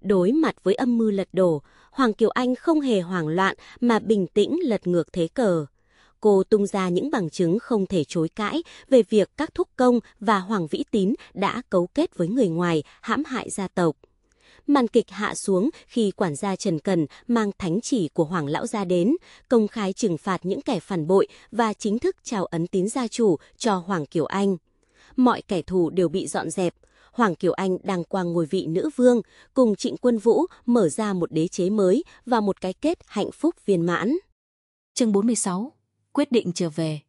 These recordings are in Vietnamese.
Đối mặt với âm mưu lật đổ, Hoàng Kiều Anh không hề hoảng loạn mà bình tĩnh lật ngược thế cờ. Cô tung ra những bằng chứng không thể chối cãi về việc các thúc công và Hoàng Vĩ Tín đã cấu kết với người ngoài hãm hại gia tộc. Màn kịch hạ xuống khi quản gia Trần Cần mang thánh chỉ của Hoàng Lão gia đến, công khai trừng phạt những kẻ phản bội và chính thức chào ấn tín gia chủ cho Hoàng Kiều Anh. Mọi kẻ thù đều bị dọn dẹp, Hoàng Kiều Anh đang qua ngôi vị nữ vương, cùng Trịnh Quân Vũ mở ra một đế chế mới và một cái kết hạnh phúc viên mãn. Chương 46 Quyết định trở về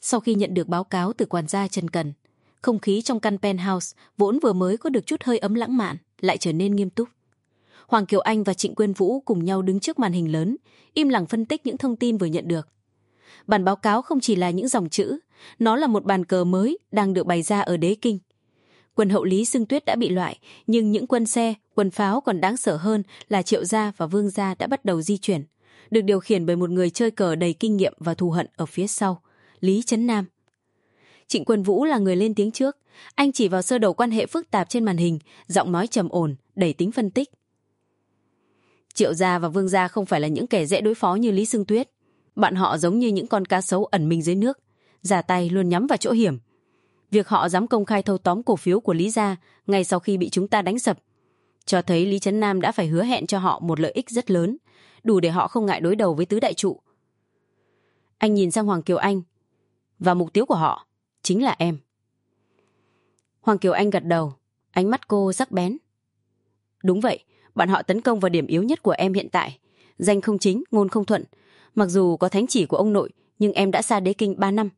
Sau khi nhận được báo cáo từ quản gia Trần Cần, không khí trong căn penthouse vốn vừa mới có được chút hơi ấm lãng mạn, lại trở nên nghiêm túc. Hoàng Kiều Anh và Trịnh Quyên Vũ cùng nhau đứng trước màn hình lớn, im lặng phân tích những thông tin vừa nhận được. Bản báo cáo không chỉ là những dòng chữ, nó là một bàn cờ mới đang được bày ra ở đế kinh. Quân hậu Lý Sương Tuyết đã bị loại, nhưng những quân xe, quân pháo còn đáng sợ hơn là Triệu Gia và Vương Gia đã bắt đầu di chuyển, được điều khiển bởi một người chơi cờ đầy kinh nghiệm và thù hận ở phía sau, Lý Trấn Nam. Trịnh Quân Vũ là người lên tiếng trước, anh chỉ vào sơ đồ quan hệ phức tạp trên màn hình, giọng nói trầm ổn, đầy tính phân tích. Triệu Gia và Vương Gia không phải là những kẻ dễ đối phó như Lý Sương Tuyết. Bạn họ giống như những con cá sấu ẩn mình dưới nước, giả tay luôn nhắm vào chỗ hiểm. Việc họ dám công khai thâu tóm cổ phiếu của Lý Gia ngay sau khi bị chúng ta đánh sập, cho thấy Lý Trấn Nam đã phải hứa hẹn cho họ một lợi ích rất lớn, đủ để họ không ngại đối đầu với tứ đại trụ. Anh nhìn sang Hoàng Kiều Anh, và mục tiêu của họ chính là em. Hoàng Kiều Anh gật đầu, ánh mắt cô sắc bén. Đúng vậy, bạn họ tấn công vào điểm yếu nhất của em hiện tại. Danh không chính, ngôn không thuận. Mặc dù có thánh chỉ của ông nội, nhưng em đã xa đế kinh ba năm.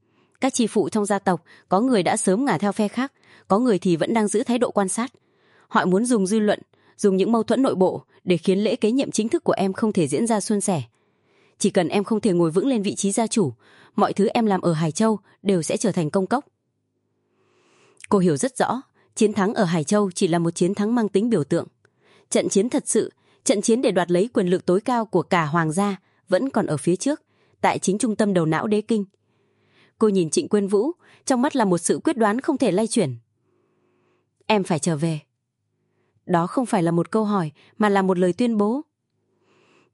Các chi phụ trong gia tộc, có người đã sớm ngả theo phe khác, có người thì vẫn đang giữ thái độ quan sát. Họ muốn dùng dư luận, dùng những mâu thuẫn nội bộ để khiến lễ kế nhiệm chính thức của em không thể diễn ra suôn sẻ. Chỉ cần em không thể ngồi vững lên vị trí gia chủ, mọi thứ em làm ở Hải Châu đều sẽ trở thành công cốc. Cô hiểu rất rõ, chiến thắng ở Hải Châu chỉ là một chiến thắng mang tính biểu tượng. Trận chiến thật sự, trận chiến để đoạt lấy quyền lực tối cao của cả hoàng gia vẫn còn ở phía trước, tại chính trung tâm đầu não đế kinh. Cô nhìn Trịnh Quyên Vũ, trong mắt là một sự quyết đoán không thể lay chuyển. Em phải trở về. Đó không phải là một câu hỏi, mà là một lời tuyên bố.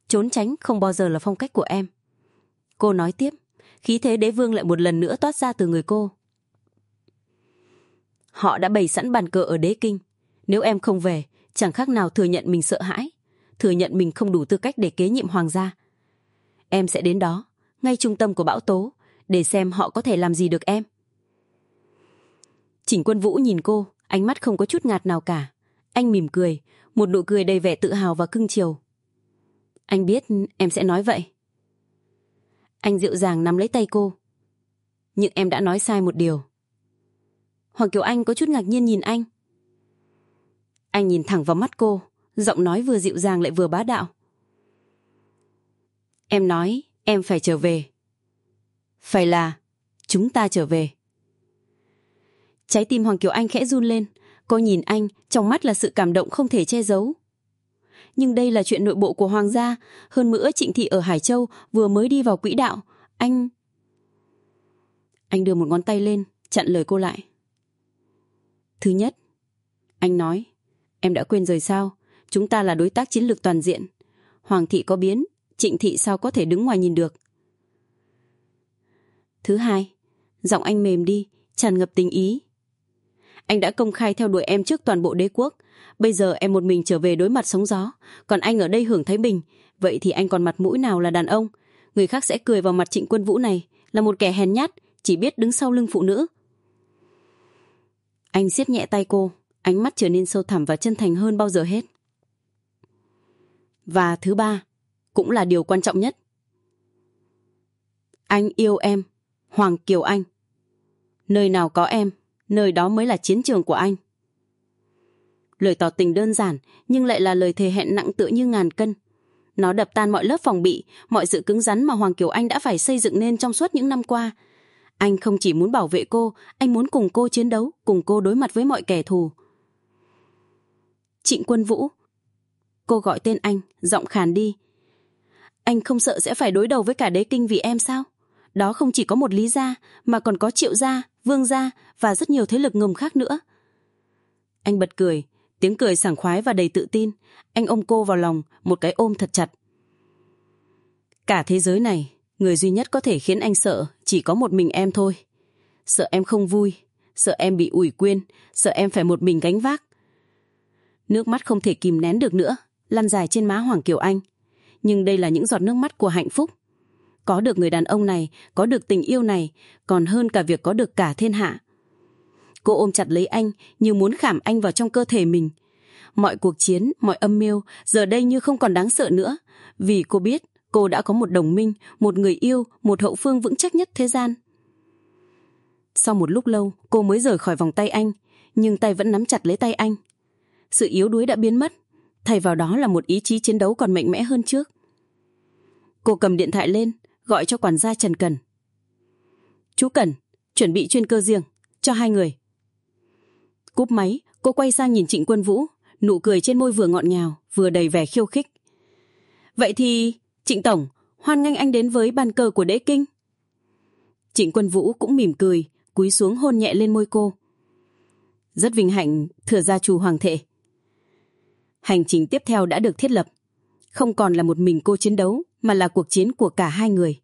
Trốn tránh không bao giờ là phong cách của em. Cô nói tiếp, khí thế đế vương lại một lần nữa toát ra từ người cô. Họ đã bày sẵn bàn cờ ở đế kinh. Nếu em không về, chẳng khác nào thừa nhận mình sợ hãi, thừa nhận mình không đủ tư cách để kế nhiệm hoàng gia. Em sẽ đến đó, ngay trung tâm của bão tố, để xem họ có thể làm gì được em. Chỉnh quân vũ nhìn cô, ánh mắt không có chút ngạt nào cả. Anh mỉm cười, một nụ cười đầy vẻ tự hào và cưng chiều. Anh biết em sẽ nói vậy. Anh dịu dàng nắm lấy tay cô. Nhưng em đã nói sai một điều. Hoàng Kiều Anh có chút ngạc nhiên nhìn anh. Anh nhìn thẳng vào mắt cô, giọng nói vừa dịu dàng lại vừa bá đạo. Em nói em phải trở về. Phải là chúng ta trở về. Trái tim Hoàng Kiều Anh khẽ run lên. Cô nhìn anh, trong mắt là sự cảm động không thể che giấu. Nhưng đây là chuyện nội bộ của Hoàng gia. Hơn nữa Trịnh Thị ở Hải Châu vừa mới đi vào quỹ đạo. Anh... Anh đưa một ngón tay lên, chặn lời cô lại. Thứ nhất, anh nói, em đã quên rồi sao? Chúng ta là đối tác chiến lược toàn diện. Hoàng thị có biến, trịnh thị sao có thể đứng ngoài nhìn được? Thứ hai, giọng anh mềm đi, tràn ngập tình ý. Anh đã công khai theo đuổi em trước toàn bộ đế quốc. Bây giờ em một mình trở về đối mặt sóng gió. Còn anh ở đây hưởng thái bình. Vậy thì anh còn mặt mũi nào là đàn ông? Người khác sẽ cười vào mặt trịnh quân vũ này. Là một kẻ hèn nhát, chỉ biết đứng sau lưng phụ nữ. Anh siết nhẹ tay cô, ánh mắt trở nên sâu thẳm và chân thành hơn bao giờ hết. Và thứ ba, cũng là điều quan trọng nhất. Anh yêu em, Hoàng Kiều Anh. Nơi nào có em, nơi đó mới là chiến trường của anh. Lời tỏ tình đơn giản, nhưng lại là lời thề hẹn nặng tựa như ngàn cân. Nó đập tan mọi lớp phòng bị, mọi sự cứng rắn mà Hoàng Kiều Anh đã phải xây dựng nên trong suốt những năm qua, anh không chỉ muốn bảo vệ cô, anh muốn cùng cô chiến đấu, cùng cô đối mặt với mọi kẻ thù. Trịnh Quân Vũ. Cô gọi tên anh, giọng khàn đi. Anh không sợ sẽ phải đối đầu với cả đế kinh vì em sao? Đó không chỉ có một lý gia, mà còn có triệu gia, vương gia và rất nhiều thế lực ngầm khác nữa. Anh bật cười, Tiếng cười sảng khoái và đầy tự tin. Anh ôm cô vào lòng, một cái ôm thật chặt. Cả thế giới này, người duy nhất có thể khiến anh sợ chỉ có một mình em thôi. Sợ em không vui, sợ em bị ủy quyên, sợ em phải một mình gánh vác. Nước mắt không thể kìm nén được nữa, lăn dài trên má Hoàng Kiều Anh. Nhưng đây là những giọt nước mắt của hạnh phúc. Có được người đàn ông này, có được tình yêu này, còn hơn cả việc có được cả thiên hạ. Cô ôm chặt lấy anh như muốn khảm anh vào trong cơ thể mình. Mọi cuộc chiến, mọi âm mưu giờ đây như không còn đáng sợ nữa. Vì cô biết cô đã có một đồng minh, một người yêu, một hậu phương vững chắc nhất thế gian. Sau một lúc lâu, cô mới rời khỏi vòng tay anh, nhưng tay vẫn nắm chặt lấy tay anh. Sự yếu đuối đã biến mất, thay vào đó là một ý chí chiến đấu còn mạnh mẽ hơn trước. Cô cầm điện thoại lên, gọi cho quản gia Trần Cần. Chú Cần, chuẩn bị chuyên cơ riêng, cho hai người. Cúp máy, cô quay sang nhìn Trịnh Quân Vũ, nụ cười trên môi vừa ngọt ngào, vừa đầy vẻ khiêu khích. Vậy thì, Trịnh Tổng, hoan nghênh anh đến với bàn cờ của đế kinh. Trịnh Quân Vũ cũng mỉm cười, cúi xuống hôn nhẹ lên môi cô. Rất vinh hạnh, thừa gia chủ hoàng thệ. Hành trình tiếp theo đã được thiết lập. Không còn là một mình cô chiến đấu, mà là cuộc chiến của cả hai người.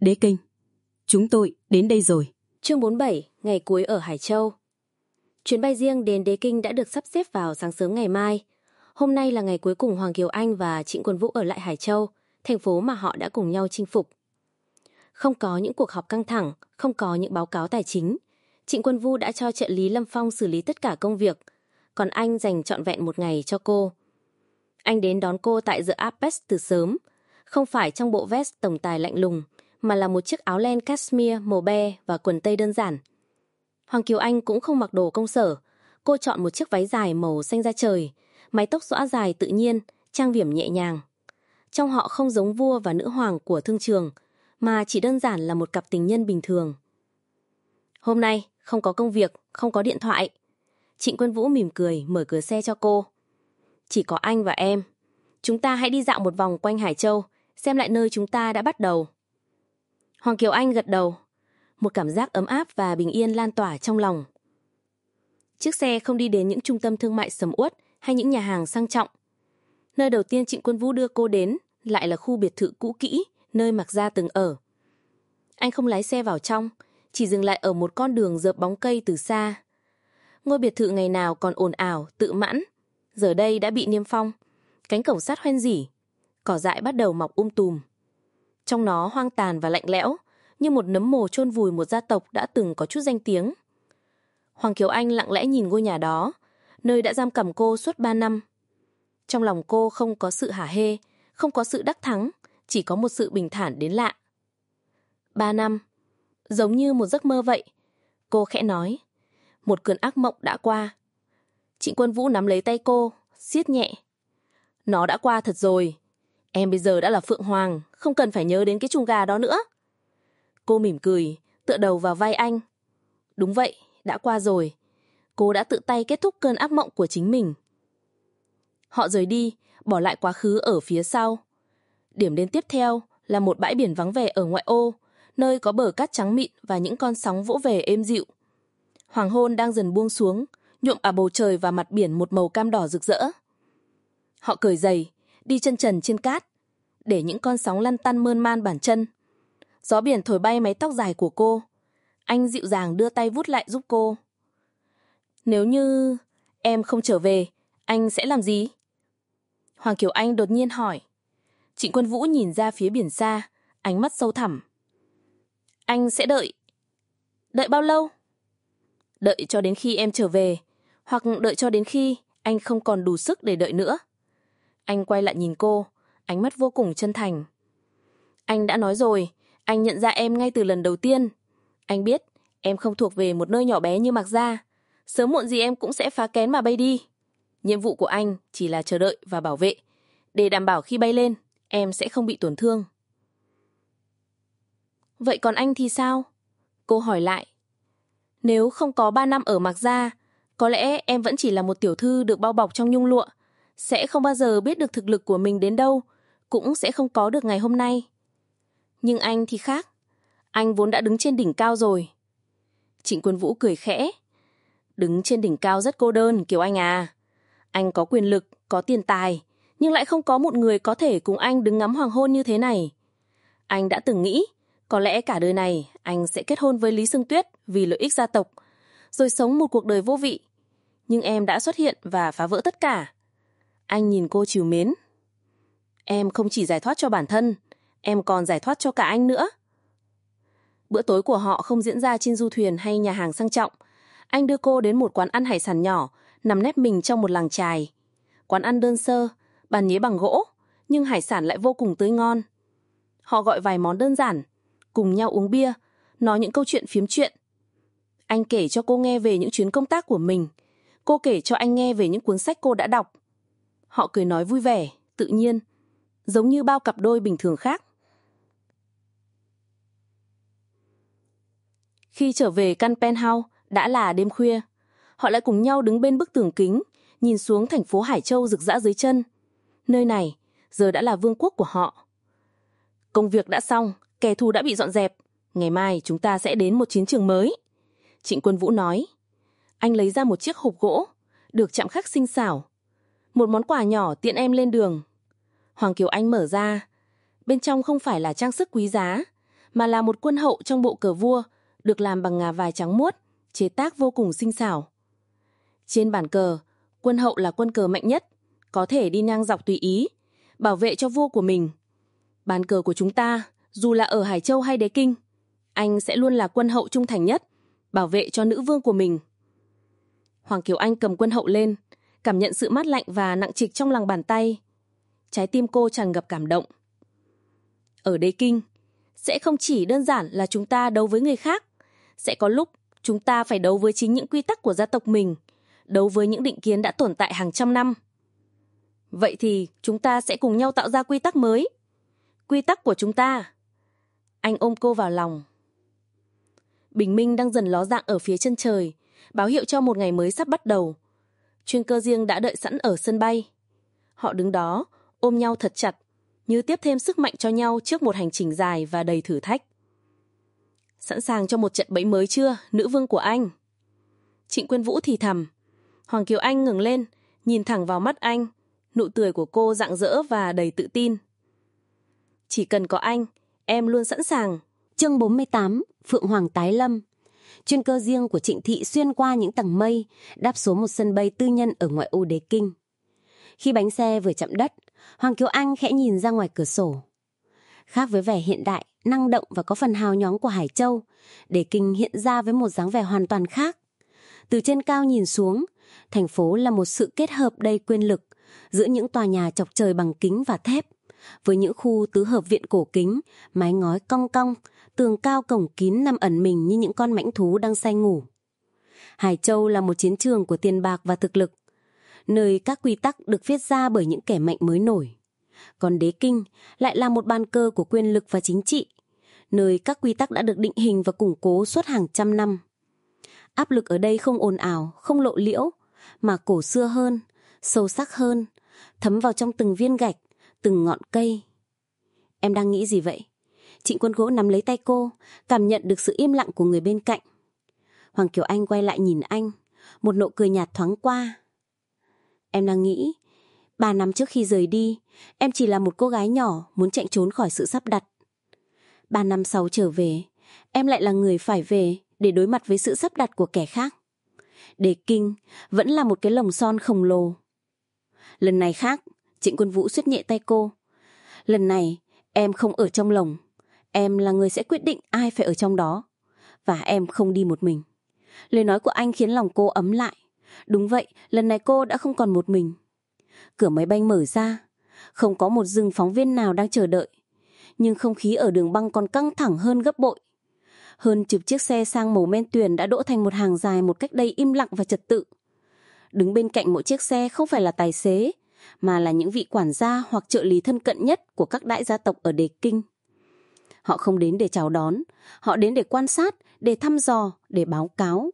Đế kinh, chúng tôi đến đây rồi. Chương 47, ngày cuối ở Hải Châu. Chuyến bay riêng đến Đế Kinh đã được sắp xếp vào sáng sớm ngày mai. Hôm nay là ngày cuối cùng Hoàng Kiều Anh và Trịnh Quân Vũ ở lại Hải Châu, thành phố mà họ đã cùng nhau chinh phục. Không có những cuộc họp căng thẳng, không có những báo cáo tài chính. Trịnh Quân Vũ đã cho trợ lý Lâm Phong xử lý tất cả công việc, còn anh dành trọn vẹn một ngày cho cô. Anh đến đón cô tại The Apex từ sớm, không phải trong bộ vest tổng tài lạnh lùng, mà là một chiếc áo len cashmere màu be và quần tây đơn giản. Hoàng Kiều Anh cũng không mặc đồ công sở, cô chọn một chiếc váy dài màu xanh da trời, mái tóc xõa dài tự nhiên, trang điểm nhẹ nhàng. Trong họ không giống vua và nữ hoàng của thương trường, mà chỉ đơn giản là một cặp tình nhân bình thường. Hôm nay, không có công việc, không có điện thoại. Trịnh Quân Vũ mỉm cười, mở cửa xe cho cô. Chỉ có anh và em. Chúng ta hãy đi dạo một vòng quanh Hải Châu, xem lại nơi chúng ta đã bắt đầu. Hoàng Kiều Anh gật đầu. Một cảm giác ấm áp và bình yên lan tỏa trong lòng. Chiếc xe không đi đến những trung tâm thương mại sầm uất hay những nhà hàng sang trọng. Nơi đầu tiên Trịnh Quân Vũ đưa cô đến lại là khu biệt thự cũ kỹ, nơi Mạc Gia từng ở. Anh không lái xe vào trong, chỉ dừng lại ở một con đường dợp bóng cây từ xa. Ngôi biệt thự ngày nào còn ồn ào, tự mãn, giờ đây đã bị niêm phong. Cánh cổng sắt hoen dỉ, cỏ dại bắt đầu mọc um tùm. Trong nó hoang tàn và lạnh lẽo, như một nấm mồ chôn vùi một gia tộc đã từng có chút danh tiếng. Hoàng Kiều Anh lặng lẽ nhìn ngôi nhà đó, nơi đã giam cầm cô suốt ba năm. Trong lòng cô không có sự hả hê, không có sự đắc thắng, chỉ có một sự bình thản đến lạ. Ba năm, giống như một giấc mơ vậy. Cô khẽ nói, một cơn ác mộng đã qua. Trịnh Quân Vũ nắm lấy tay cô, siết nhẹ. Nó đã qua thật rồi. Em bây giờ đã là Phượng Hoàng, không cần phải nhớ đến cái chuồng gà đó nữa. Cô mỉm cười, tựa đầu vào vai anh. Đúng vậy, đã qua rồi. Cô đã tự tay kết thúc cơn ác mộng của chính mình. Họ rời đi, bỏ lại quá khứ ở phía sau. Điểm đến tiếp theo là một bãi biển vắng vẻ ở ngoại ô, nơi có bờ cát trắng mịn và những con sóng vỗ về êm dịu. Hoàng hôn đang dần buông xuống, nhuộm ả bầu trời và mặt biển một màu cam đỏ rực rỡ. Họ cởi giày, đi chân trần trên cát, để những con sóng lăn tăn mơn man bản chân. Gió biển thổi bay mái tóc dài của cô. Anh dịu dàng đưa tay vút lại giúp cô. Nếu như em không trở về, anh sẽ làm gì? Hoàng Kiều Anh đột nhiên hỏi. Trịnh Quân Vũ nhìn ra phía biển xa, ánh mắt sâu thẳm. Anh sẽ đợi. Đợi bao lâu? Đợi cho đến khi em trở về, hoặc đợi cho đến khi anh không còn đủ sức để đợi nữa. Anh quay lại nhìn cô, ánh mắt vô cùng chân thành. Anh đã nói rồi, anh nhận ra em ngay từ lần đầu tiên. Anh biết, em không thuộc về một nơi nhỏ bé như Mặc Gia. Sớm muộn gì em cũng sẽ phá kén mà bay đi. Nhiệm vụ của anh chỉ là chờ đợi và bảo vệ, để đảm bảo khi bay lên, em sẽ không bị tổn thương. Vậy còn anh thì sao? Cô hỏi lại. Nếu không có ba năm ở Mạc Gia, có lẽ em vẫn chỉ là một tiểu thư được bao bọc trong nhung lụa, sẽ không bao giờ biết được thực lực của mình đến đâu, cũng sẽ không có được ngày hôm nay. Nhưng anh thì khác, anh vốn đã đứng trên đỉnh cao rồi. Trịnh Quân Vũ cười khẽ. Đứng trên đỉnh cao rất cô đơn, kiểu Anh à. Anh có quyền lực, có tiền tài, nhưng lại không có một người có thể cùng anh đứng ngắm hoàng hôn như thế này. Anh đã từng nghĩ, có lẽ cả đời này anh sẽ kết hôn với Lý Sương Tuyết vì lợi ích gia tộc, rồi sống một cuộc đời vô vị. Nhưng em đã xuất hiện và phá vỡ tất cả. Anh nhìn cô chiều mến. Em không chỉ giải thoát cho bản thân, em còn giải thoát cho cả anh nữa. Bữa tối của họ không diễn ra trên du thuyền hay nhà hàng sang trọng. Anh đưa cô đến một quán ăn hải sản nhỏ, nằm nép mình trong một làng trài. Quán ăn đơn sơ, bàn nhế bằng gỗ, nhưng hải sản lại vô cùng tươi ngon. Họ gọi vài món đơn giản, cùng nhau uống bia, nói những câu chuyện phiếm chuyện. Anh kể cho cô nghe về những chuyến công tác của mình. Cô kể cho anh nghe về những cuốn sách cô đã đọc. Họ cười nói vui vẻ, tự nhiên, giống như bao cặp đôi bình thường khác. Khi trở về căn penthouse, đã là đêm khuya. Họ lại cùng nhau đứng bên bức tường kính, nhìn xuống thành phố Hải Châu rực rỡ dưới chân. Nơi này, giờ đã là vương quốc của họ. Công việc đã xong, kẻ thù đã bị dọn dẹp. Ngày mai chúng ta sẽ đến một chiến trường mới. Trịnh Quân Vũ nói. Anh lấy ra một chiếc hộp gỗ, được chạm khắc xinh xảo. Một món quà nhỏ tiện em lên đường. Hoàng Kiều Anh mở ra. Bên trong không phải là trang sức quý giá, mà là một quân hậu trong bộ cờ vua, được làm bằng ngà vài trắng muốt, chế tác vô cùng xinh xảo. Trên bản cờ, quân hậu là quân cờ mạnh nhất, có thể đi ngang dọc tùy ý, bảo vệ cho vua của mình. Bàn cờ của chúng ta, dù là ở Hải Châu hay Đế Kinh, anh sẽ luôn là quân hậu trung thành nhất, bảo vệ cho nữ vương của mình. Hoàng Kiều Anh cầm quân hậu lên, cảm nhận sự mát lạnh và nặng trịch trong lòng bàn tay. Trái tim cô tràn ngập cảm động. Ở Đế Kinh, sẽ không chỉ đơn giản là chúng ta đấu với người khác, sẽ có lúc chúng ta phải đấu với chính những quy tắc của gia tộc mình, đấu với những định kiến đã tồn tại hàng trăm năm. Vậy thì chúng ta sẽ cùng nhau tạo ra quy tắc mới. Quy tắc của chúng ta. Anh ôm cô vào lòng. Bình minh đang dần ló dạng ở phía chân trời, báo hiệu cho một ngày mới sắp bắt đầu. Chuyên cơ riêng đã đợi sẵn ở sân bay. Họ đứng đó, ôm nhau thật chặt, như tiếp thêm sức mạnh cho nhau trước một hành trình dài và đầy thử thách. Sẵn sàng cho một trận bẫy mới chưa, nữ vương của anh? Trịnh Quyên Vũ thì thầm. Hoàng Kiều Anh ngừng lên, nhìn thẳng vào mắt anh. Nụ cười của cô rạng rỡ và đầy tự tin. Chỉ cần có anh, em luôn sẵn sàng. Chương 48, Phượng Hoàng Tái Lâm Chuyên cơ riêng của Trịnh Thị xuyên qua những tầng mây, đáp xuống một sân bay tư nhân ở ngoại ô Đế Kinh. Khi bánh xe vừa chạm đất, Hoàng Kiều Anh khẽ nhìn ra ngoài cửa sổ. Khác với vẻ hiện đại, năng động và có phần hào nhoáng của Hải Châu, Đế Kinh hiện ra với một dáng vẻ hoàn toàn khác. Từ trên cao nhìn xuống, thành phố là một sự kết hợp đầy quyền lực giữa những tòa nhà chọc trời bằng kính và thép, với những khu tứ hợp viện cổ kính, mái ngói cong cong, tường cao cổng kín nằm ẩn mình như những con mãnh thú đang say ngủ. Hải Châu là một chiến trường của tiền bạc và thực lực, nơi các quy tắc được viết ra bởi những kẻ mạnh mới nổi. Còn đế kinh lại là một ban cơ của quyền lực và chính trị, nơi các quy tắc đã được định hình và củng cố suốt hàng trăm năm. Áp lực ở đây không ồn ào, không lộ liễu, mà cổ xưa hơn, sâu sắc hơn, thấm vào trong từng viên gạch, từng ngọn cây. Em đang nghĩ gì vậy? Trịnh quân gỗ nắm lấy tay cô, cảm nhận được sự im lặng của người bên cạnh. Hoàng Kiều Anh quay lại nhìn anh, một nụ cười nhạt thoáng qua. Em đang nghĩ, ba năm trước khi rời đi, em chỉ là một cô gái nhỏ muốn chạy trốn khỏi sự sắp đặt. Ba năm sau trở về, em lại là người phải về để đối mặt với sự sắp đặt của kẻ khác. Đề kinh vẫn là một cái lồng son khổng lồ. Lần này khác, Trịnh Quân Vũ suýt nhẹ tay cô. Lần này, em không ở trong lồng. Em là người sẽ quyết định ai phải ở trong đó. Và em không đi một mình. Lời nói của anh khiến lòng cô ấm lại. Đúng vậy, lần này cô đã không còn một mình. Cửa máy bay mở ra. Không có một rừng phóng viên nào đang chờ đợi. Nhưng không khí ở đường băng còn căng thẳng hơn gấp bội. Hơn chục chiếc xe sang màu men tuyền đã đỗ thành một hàng dài một cách đầy im lặng và trật tự. Đứng bên cạnh mỗi chiếc xe không phải là tài xế, mà là những vị quản gia hoặc trợ lý thân cận nhất của các đại gia tộc ở Đề Kinh. Họ không đến để chào đón, họ đến để quan sát, để thăm dò, để báo cáo.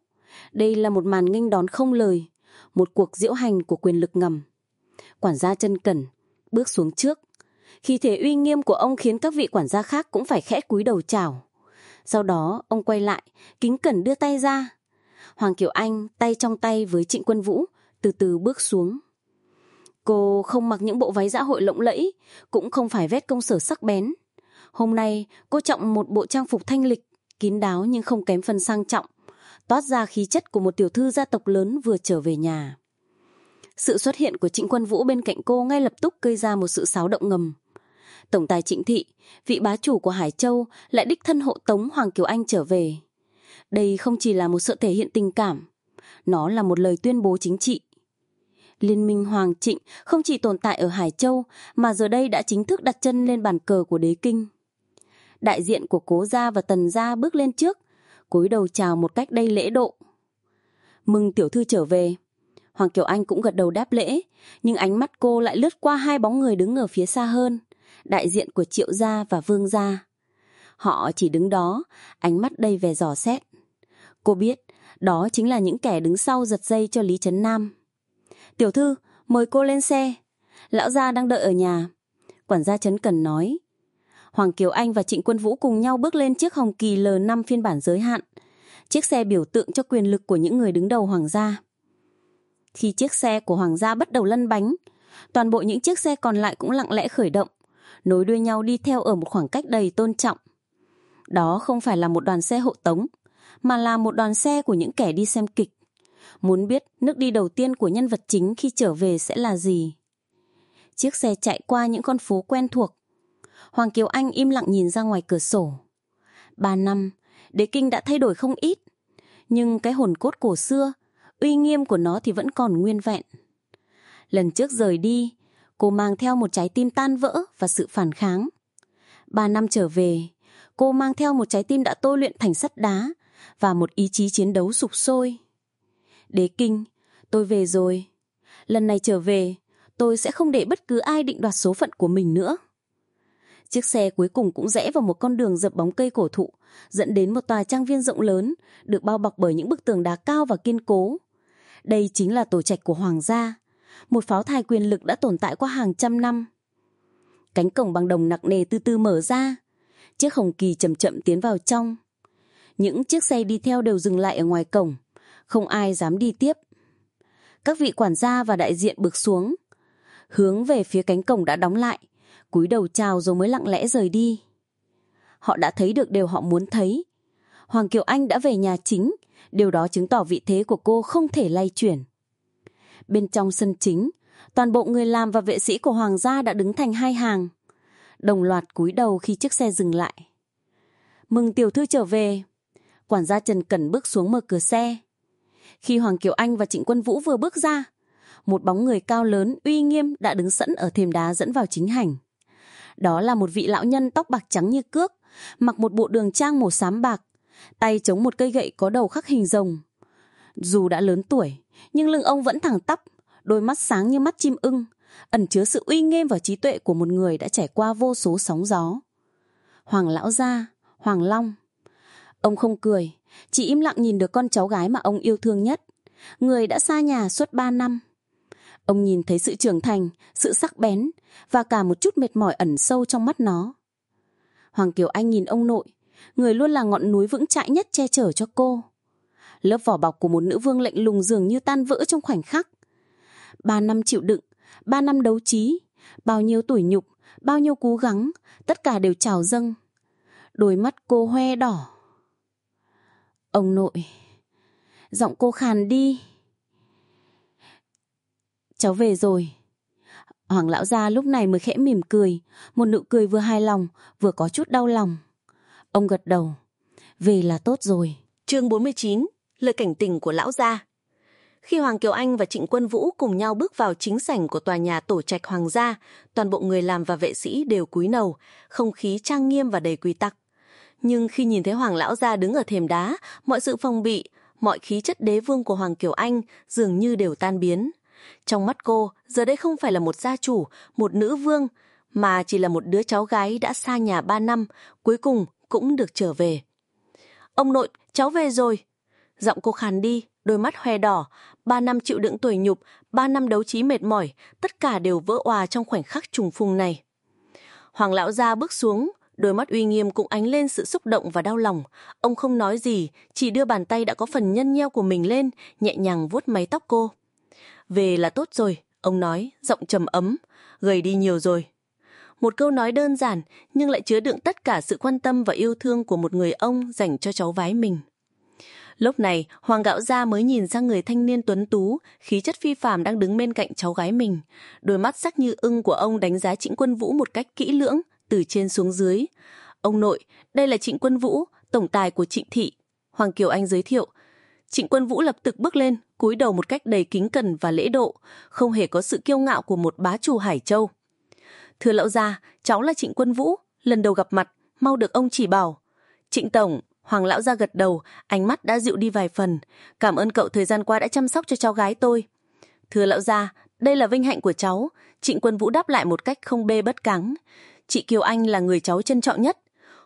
Đây là một màn nghênh đón không lời, một cuộc diễu hành của quyền lực ngầm. Quản gia chân cẩn, bước xuống trước. Khi thể uy nghiêm của ông khiến các vị quản gia khác cũng phải khẽ cúi đầu chào. Sau đó ông quay lại, kính cẩn đưa tay ra. Hoàng Kiều Anh tay trong tay với Trịnh Quân Vũ từ từ bước xuống. Cô không mặc những bộ váy dã hội lộng lẫy, cũng không phải vét công sở sắc bén. Hôm nay, cô trọng một bộ trang phục thanh lịch, kín đáo nhưng không kém phần sang trọng, toát ra khí chất của một tiểu thư gia tộc lớn vừa trở về nhà. Sự xuất hiện của Trịnh Quân Vũ bên cạnh cô ngay lập tức gây ra một sự xáo động ngầm. Tổng tài Trịnh Thị, vị bá chủ của Hải Châu, lại đích thân hộ tống Hoàng Kiều Anh trở về. Đây không chỉ là một sự thể hiện tình cảm, nó là một lời tuyên bố chính trị. Liên minh Hoàng Trịnh không chỉ tồn tại ở Hải Châu mà giờ đây đã chính thức đặt chân lên bàn cờ của đế kinh. Đại diện của cố gia và tần gia bước lên trước, cúi đầu chào một cách đầy lễ độ. Mừng tiểu thư trở về. Hoàng Kiều Anh cũng gật đầu đáp lễ, nhưng ánh mắt cô lại lướt qua hai bóng người đứng ở phía xa hơn, đại diện của Triệu gia và Vương gia. Họ chỉ đứng đó, ánh mắt đầy vẻ dò xét. Cô biết, đó chính là những kẻ đứng sau giật dây cho Lý Trấn Nam. Tiểu thư, mời cô lên xe. Lão gia đang đợi ở nhà. Quản gia Trấn Cần nói. Hoàng Kiều Anh và Trịnh Quân Vũ cùng nhau bước lên chiếc Hồng Kỳ L5 phiên bản giới hạn. Chiếc xe biểu tượng cho quyền lực của những người đứng đầu Hoàng gia. Khi chiếc xe của Hoàng gia bắt đầu lăn bánh, toàn bộ những chiếc xe còn lại cũng lặng lẽ khởi động, nối đuôi nhau đi theo ở một khoảng cách đầy tôn trọng. Đó không phải là một đoàn xe hộ tống, mà là một đoàn xe của những kẻ đi xem kịch. Muốn biết nước đi đầu tiên của nhân vật chính khi trở về sẽ là gì? Chiếc xe chạy qua những con phố quen thuộc. Hoàng Kiều Anh im lặng nhìn ra ngoài cửa sổ. Ba năm, đế kinh đã thay đổi không ít. Nhưng cái hồn cốt cổ xưa, uy nghiêm của nó thì vẫn còn nguyên vẹn. Lần trước rời đi, cô mang theo một trái tim tan vỡ và sự phản kháng. Ba năm trở về, cô mang theo một trái tim đã tôi luyện thành sắt đá và một ý chí chiến đấu sục sôi. Đế kinh, tôi về rồi. Lần này trở về, tôi sẽ không để bất cứ ai định đoạt số phận của mình nữa. Chiếc xe cuối cùng cũng rẽ vào một con đường dập bóng cây cổ thụ, dẫn đến một tòa trang viên rộng lớn, được bao bọc bởi những bức tường đá cao và kiên cố. Đây chính là tổ trạch của Hoàng gia, một pháo thai quyền lực đã tồn tại qua hàng trăm năm. Cánh cổng bằng đồng nặng nề từ từ mở ra, chiếc hồng kỳ chậm chậm tiến vào trong. Những chiếc xe đi theo đều dừng lại ở ngoài cổng, không ai dám đi tiếp. Các vị quản gia và đại diện bước xuống, hướng về phía cánh cổng đã đóng lại, cúi đầu chào rồi mới lặng lẽ rời đi. Họ đã thấy được điều họ muốn thấy. Hoàng Kiều Anh đã về nhà chính, điều đó chứng tỏ vị thế của cô không thể lay chuyển. Bên trong sân chính, toàn bộ người làm và vệ sĩ của Hoàng gia đã đứng thành hai hàng. Đồng loạt cúi đầu khi chiếc xe dừng lại. Mừng tiểu thư trở về. Quản gia Trần Cẩn bước xuống mở cửa xe. Khi Hoàng Kiều Anh và Trịnh Quân Vũ vừa bước ra, một bóng người cao lớn uy nghiêm đã đứng sẵn ở thềm đá dẫn vào chính hành. Đó là một vị lão nhân tóc bạc trắng như cước, mặc một bộ đường trang màu xám bạc, tay chống một cây gậy có đầu khắc hình rồng. Dù đã lớn tuổi, nhưng lưng ông vẫn thẳng tắp, đôi mắt sáng như mắt chim ưng, ẩn chứa sự uy nghiêm và trí tuệ của một người đã trải qua vô số sóng gió. Hoàng lão gia, Hoàng Long. Ông không cười, chỉ im lặng nhìn được con cháu gái mà ông yêu thương nhất, người đã xa nhà suốt ba năm. Ông nhìn thấy sự trưởng thành, sự sắc bén và cả một chút mệt mỏi ẩn sâu trong mắt nó. Hoàng Kiều Anh nhìn ông nội, người luôn là ngọn núi vững chãi nhất che chở cho cô. Lớp vỏ bọc của một nữ vương lạnh lùng dường như tan vỡ trong khoảnh khắc. Ba năm chịu đựng, ba năm đấu trí, bao nhiêu tuổi nhục, bao nhiêu cố gắng, tất cả đều trào dâng. Đôi mắt cô hoe đỏ. Ông nội, giọng cô khàn đi. Cháu về rồi. Hoàng lão gia lúc này mới khẽ mỉm cười, một nụ cười vừa hài lòng, vừa có chút đau lòng. Ông gật đầu. Về là tốt rồi. Chương 49, lời cảnh tình của lão gia. Khi Hoàng Kiều Anh và Trịnh Quân Vũ cùng nhau bước vào chính sảnh của tòa nhà tổ trạch Hoàng gia, toàn bộ người làm và vệ sĩ đều cúi đầu, không khí trang nghiêm và đầy quy tắc. Nhưng khi nhìn thấy Hoàng lão gia đứng ở thềm đá, mọi sự phòng bị, mọi khí chất đế vương của Hoàng Kiều Anh dường như đều tan biến. Trong mắt cô, giờ đây không phải là một gia chủ, một nữ vương, mà chỉ là một đứa cháu gái đã xa nhà ba năm, cuối cùng cũng được trở về. Ông nội, cháu về rồi. Giọng cô khàn đi, đôi mắt hoe đỏ, ba năm chịu đựng tuổi nhục, ba năm đấu trí mệt mỏi, tất cả đều vỡ òa trong khoảnh khắc trùng phùng này. Hoàng lão gia bước xuống, đôi mắt uy nghiêm cũng ánh lên sự xúc động và đau lòng. Ông không nói gì, chỉ đưa bàn tay đã có phần nhân nheo của mình lên, nhẹ nhàng vuốt mái tóc cô. Về là tốt rồi, Ông nói, giọng trầm ấm, gầy đi nhiều rồi. Một câu nói đơn giản nhưng lại chứa đựng tất cả sự quan tâm và yêu thương của một người ông dành cho cháu vái mình. Lúc này, Hoàng Gạo Gia mới nhìn sang người thanh niên tuấn tú, khí chất phi phàm đang đứng bên cạnh cháu gái mình. Đôi mắt sắc như ưng của ông đánh giá Trịnh Quân Vũ một cách kỹ lưỡng, từ trên xuống dưới. Ông nội, đây là Trịnh Quân Vũ, tổng tài của Trịnh Thị. Hoàng Kiều Anh giới thiệu. Trịnh Quân Vũ lập tức bước lên, cúi đầu một cách đầy kính cẩn và lễ độ, không hề có sự kiêu ngạo của một bá chủ Hải Châu. Thưa lão gia, cháu là Trịnh Quân Vũ, lần đầu gặp mặt, mau được ông chỉ bảo. Trịnh Tổng, Hoàng lão gia gật đầu, ánh mắt đã dịu đi vài phần. Cảm ơn cậu thời gian qua đã chăm sóc cho cháu gái tôi. Thưa lão gia, đây là vinh hạnh của cháu. Trịnh Quân Vũ đáp lại một cách không bê bất cắng. Chị Kiều Anh là người cháu trân trọng nhất.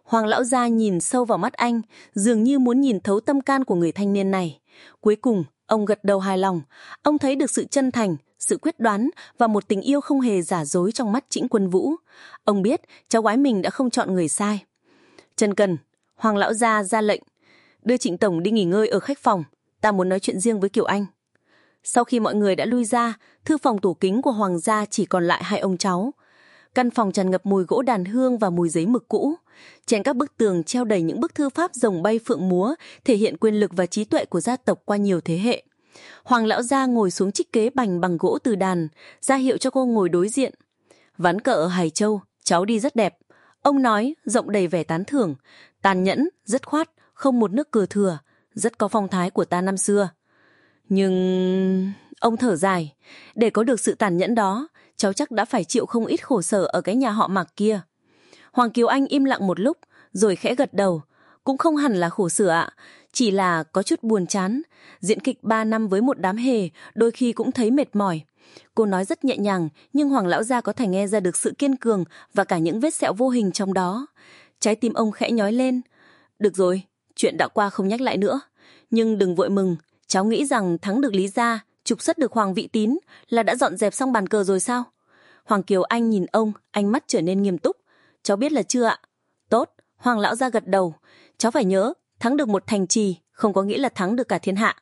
Hoàng lão gia nhìn sâu vào mắt anh, dường như muốn nhìn thấu tâm can của người thanh niên này. Cuối cùng, ông gật đầu hài lòng. Ông thấy được sự chân thành, sự quyết đoán và một tình yêu không hề giả dối trong mắt Trịnh Quân Vũ. Ông biết cháu gái mình đã không chọn người sai. Trần Cần, Hoàng lão gia ra lệnh, đưa Trịnh Tổng đi nghỉ ngơi ở khách phòng, ta muốn nói chuyện riêng với Kiều Anh. Sau khi mọi người đã lui ra, thư phòng tủ kính của Hoàng gia chỉ còn lại hai ông cháu. Căn phòng tràn ngập mùi gỗ đàn hương và mùi giấy mực cũ. Trên các bức tường treo đầy những bức thư pháp rồng bay phượng múa, thể hiện quyền lực và trí tuệ của gia tộc qua nhiều thế hệ. Hoàng lão gia ngồi xuống chiếc kế bành bằng gỗ từ đàn, ra hiệu cho cô ngồi đối diện. Ván cờ ở Hải Châu, cháu đi rất đẹp. Ông nói, rộng đầy vẻ tán thưởng, tàn nhẫn, dứt khoát, không một nước cờ thừa, rất có phong thái của ta năm xưa. Nhưng... Ông thở dài, để có được sự tàn nhẫn đó, cháu chắc đã phải chịu không ít khổ sở ở cái nhà họ mặc kia. Hoàng Kiều Anh im lặng một lúc, rồi khẽ gật đầu. Cũng không hẳn là khổ sở ạ, chỉ là có chút buồn chán. Diễn kịch ba năm với một đám hề, đôi khi cũng thấy mệt mỏi. Cô nói rất nhẹ nhàng, nhưng Hoàng Lão Gia có thể nghe ra được sự kiên cường và cả những vết sẹo vô hình trong đó. Trái tim ông khẽ nhói lên. Được rồi, chuyện đã qua không nhắc lại nữa. Nhưng đừng vội mừng, cháu nghĩ rằng thắng được Lý Gia, trục xuất được Hoàng Vị Tín là đã dọn dẹp xong bàn cờ rồi sao? Hoàng Kiều Anh nhìn ông, ánh mắt trở nên nghiêm túc. Cháu biết là chưa ạ? Tốt, Hoàng Lão Gia gật đầu. Cháu phải nhớ, thắng được một thành trì không có nghĩa là thắng được cả thiên hạ.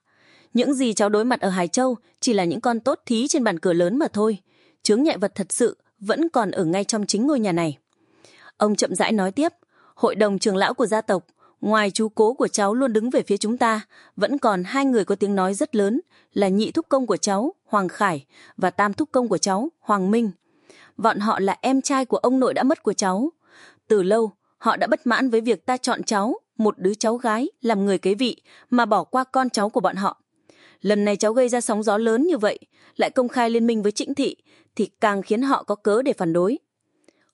Những gì cháu đối mặt ở Hải Châu chỉ là những con tốt thí trên bàn cờ lớn mà thôi. Chướng nhẹ vật thật sự vẫn còn ở ngay trong chính ngôi nhà này. Ông chậm rãi nói tiếp, hội đồng trường lão của gia tộc, ngoài chú cố của cháu luôn đứng về phía chúng ta, vẫn còn hai người có tiếng nói rất lớn là nhị thúc công của cháu, Hoàng Khải, và tam thúc công của cháu, Hoàng Minh. Bọn họ là em trai của ông nội đã mất của cháu. Từ lâu, họ đã bất mãn với việc ta chọn cháu, một đứa cháu gái, làm người kế vị, mà bỏ qua con cháu của bọn họ. Lần này cháu gây ra sóng gió lớn như vậy, lại công khai liên minh với Trịnh Thị, thì càng khiến họ có cớ để phản đối.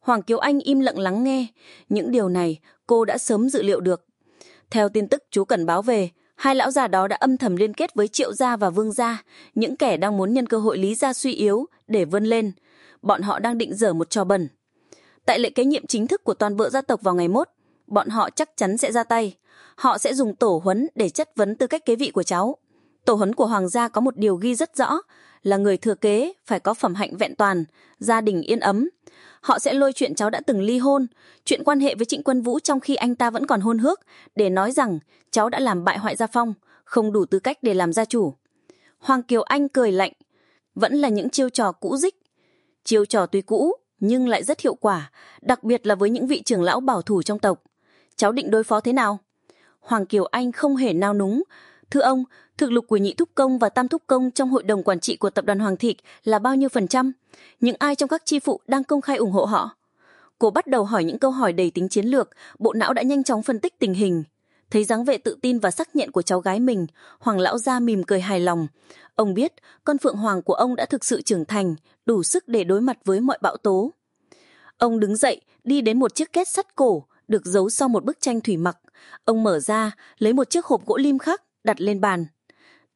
Hoàng Kiều Anh im lặng lắng nghe. Những điều này cô đã sớm dự liệu được. Theo tin tức chú Cần báo về, hai lão già đó đã âm thầm liên kết với Triệu Gia và Vương Gia, những kẻ đang muốn nhân cơ hội Lý Gia suy yếu để vươn lên. Bọn họ đang định dở một trò bẩn. Tại lễ kế nhiệm chính thức của toàn bộ gia tộc vào ngày mốt, bọn họ chắc chắn sẽ ra tay. Họ sẽ dùng tổ huấn để chất vấn tư cách kế vị của cháu. Tổ huấn của Hoàng gia có một điều ghi rất rõ là người thừa kế phải có phẩm hạnh vẹn toàn, gia đình yên ấm, họ sẽ lôi chuyện cháu đã từng ly hôn, chuyện quan hệ với Trịnh Quân Vũ trong khi anh ta vẫn còn hôn hước, để nói rằng cháu đã làm bại hoại gia phong, không đủ tư cách để làm gia chủ. Hoàng Kiều Anh cười lạnh, vẫn là những chiêu trò cũ dích. Chiêu trò tuy cũ, nhưng lại rất hiệu quả, đặc biệt là với những vị trưởng lão bảo thủ trong tộc. Cháu định đối phó thế nào? Hoàng Kiều Anh không hề nao núng. Thưa ông, thực lực của nhị thúc công và tam thúc công trong hội đồng quản trị của tập đoàn Hoàng Thịt là bao nhiêu phần trăm? Những ai trong các chi phụ đang công khai ủng hộ họ? Cô bắt đầu hỏi những câu hỏi đầy tính chiến lược, bộ não đã nhanh chóng phân tích tình hình. Thấy dáng vẻ tự tin và sắc nhận của cháu gái mình, Hoàng lão gia mỉm cười hài lòng. Ông biết con phượng hoàng của ông đã thực sự trưởng thành, đủ sức để đối mặt với mọi bão tố. Ông đứng dậy, đi đến một chiếc két sắt cổ, được giấu sau một bức tranh thủy mặc. Ông mở ra, lấy một chiếc hộp gỗ lim khắc, đặt lên bàn.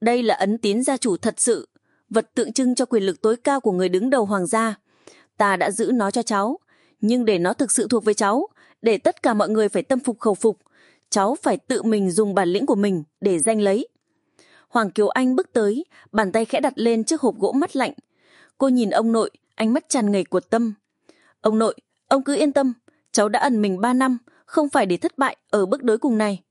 Đây là ấn tín gia chủ thật sự, vật tượng trưng cho quyền lực tối cao của người đứng đầu hoàng gia. Ta đã giữ nó cho cháu, nhưng để nó thực sự thuộc với cháu, để tất cả mọi người phải tâm phục khẩu phục, cháu phải tự mình dùng bản lĩnh của mình để danh lấy. Hoàng Kiều Anh bước tới, bàn tay khẽ đặt lên chiếc hộp gỗ mắt lạnh. Cô nhìn ông nội, ánh mắt tràn ngầy cuột tâm. Ông nội, ông cứ yên tâm, cháu đã ẩn mình ba năm, không phải để thất bại ở bước đối cùng này.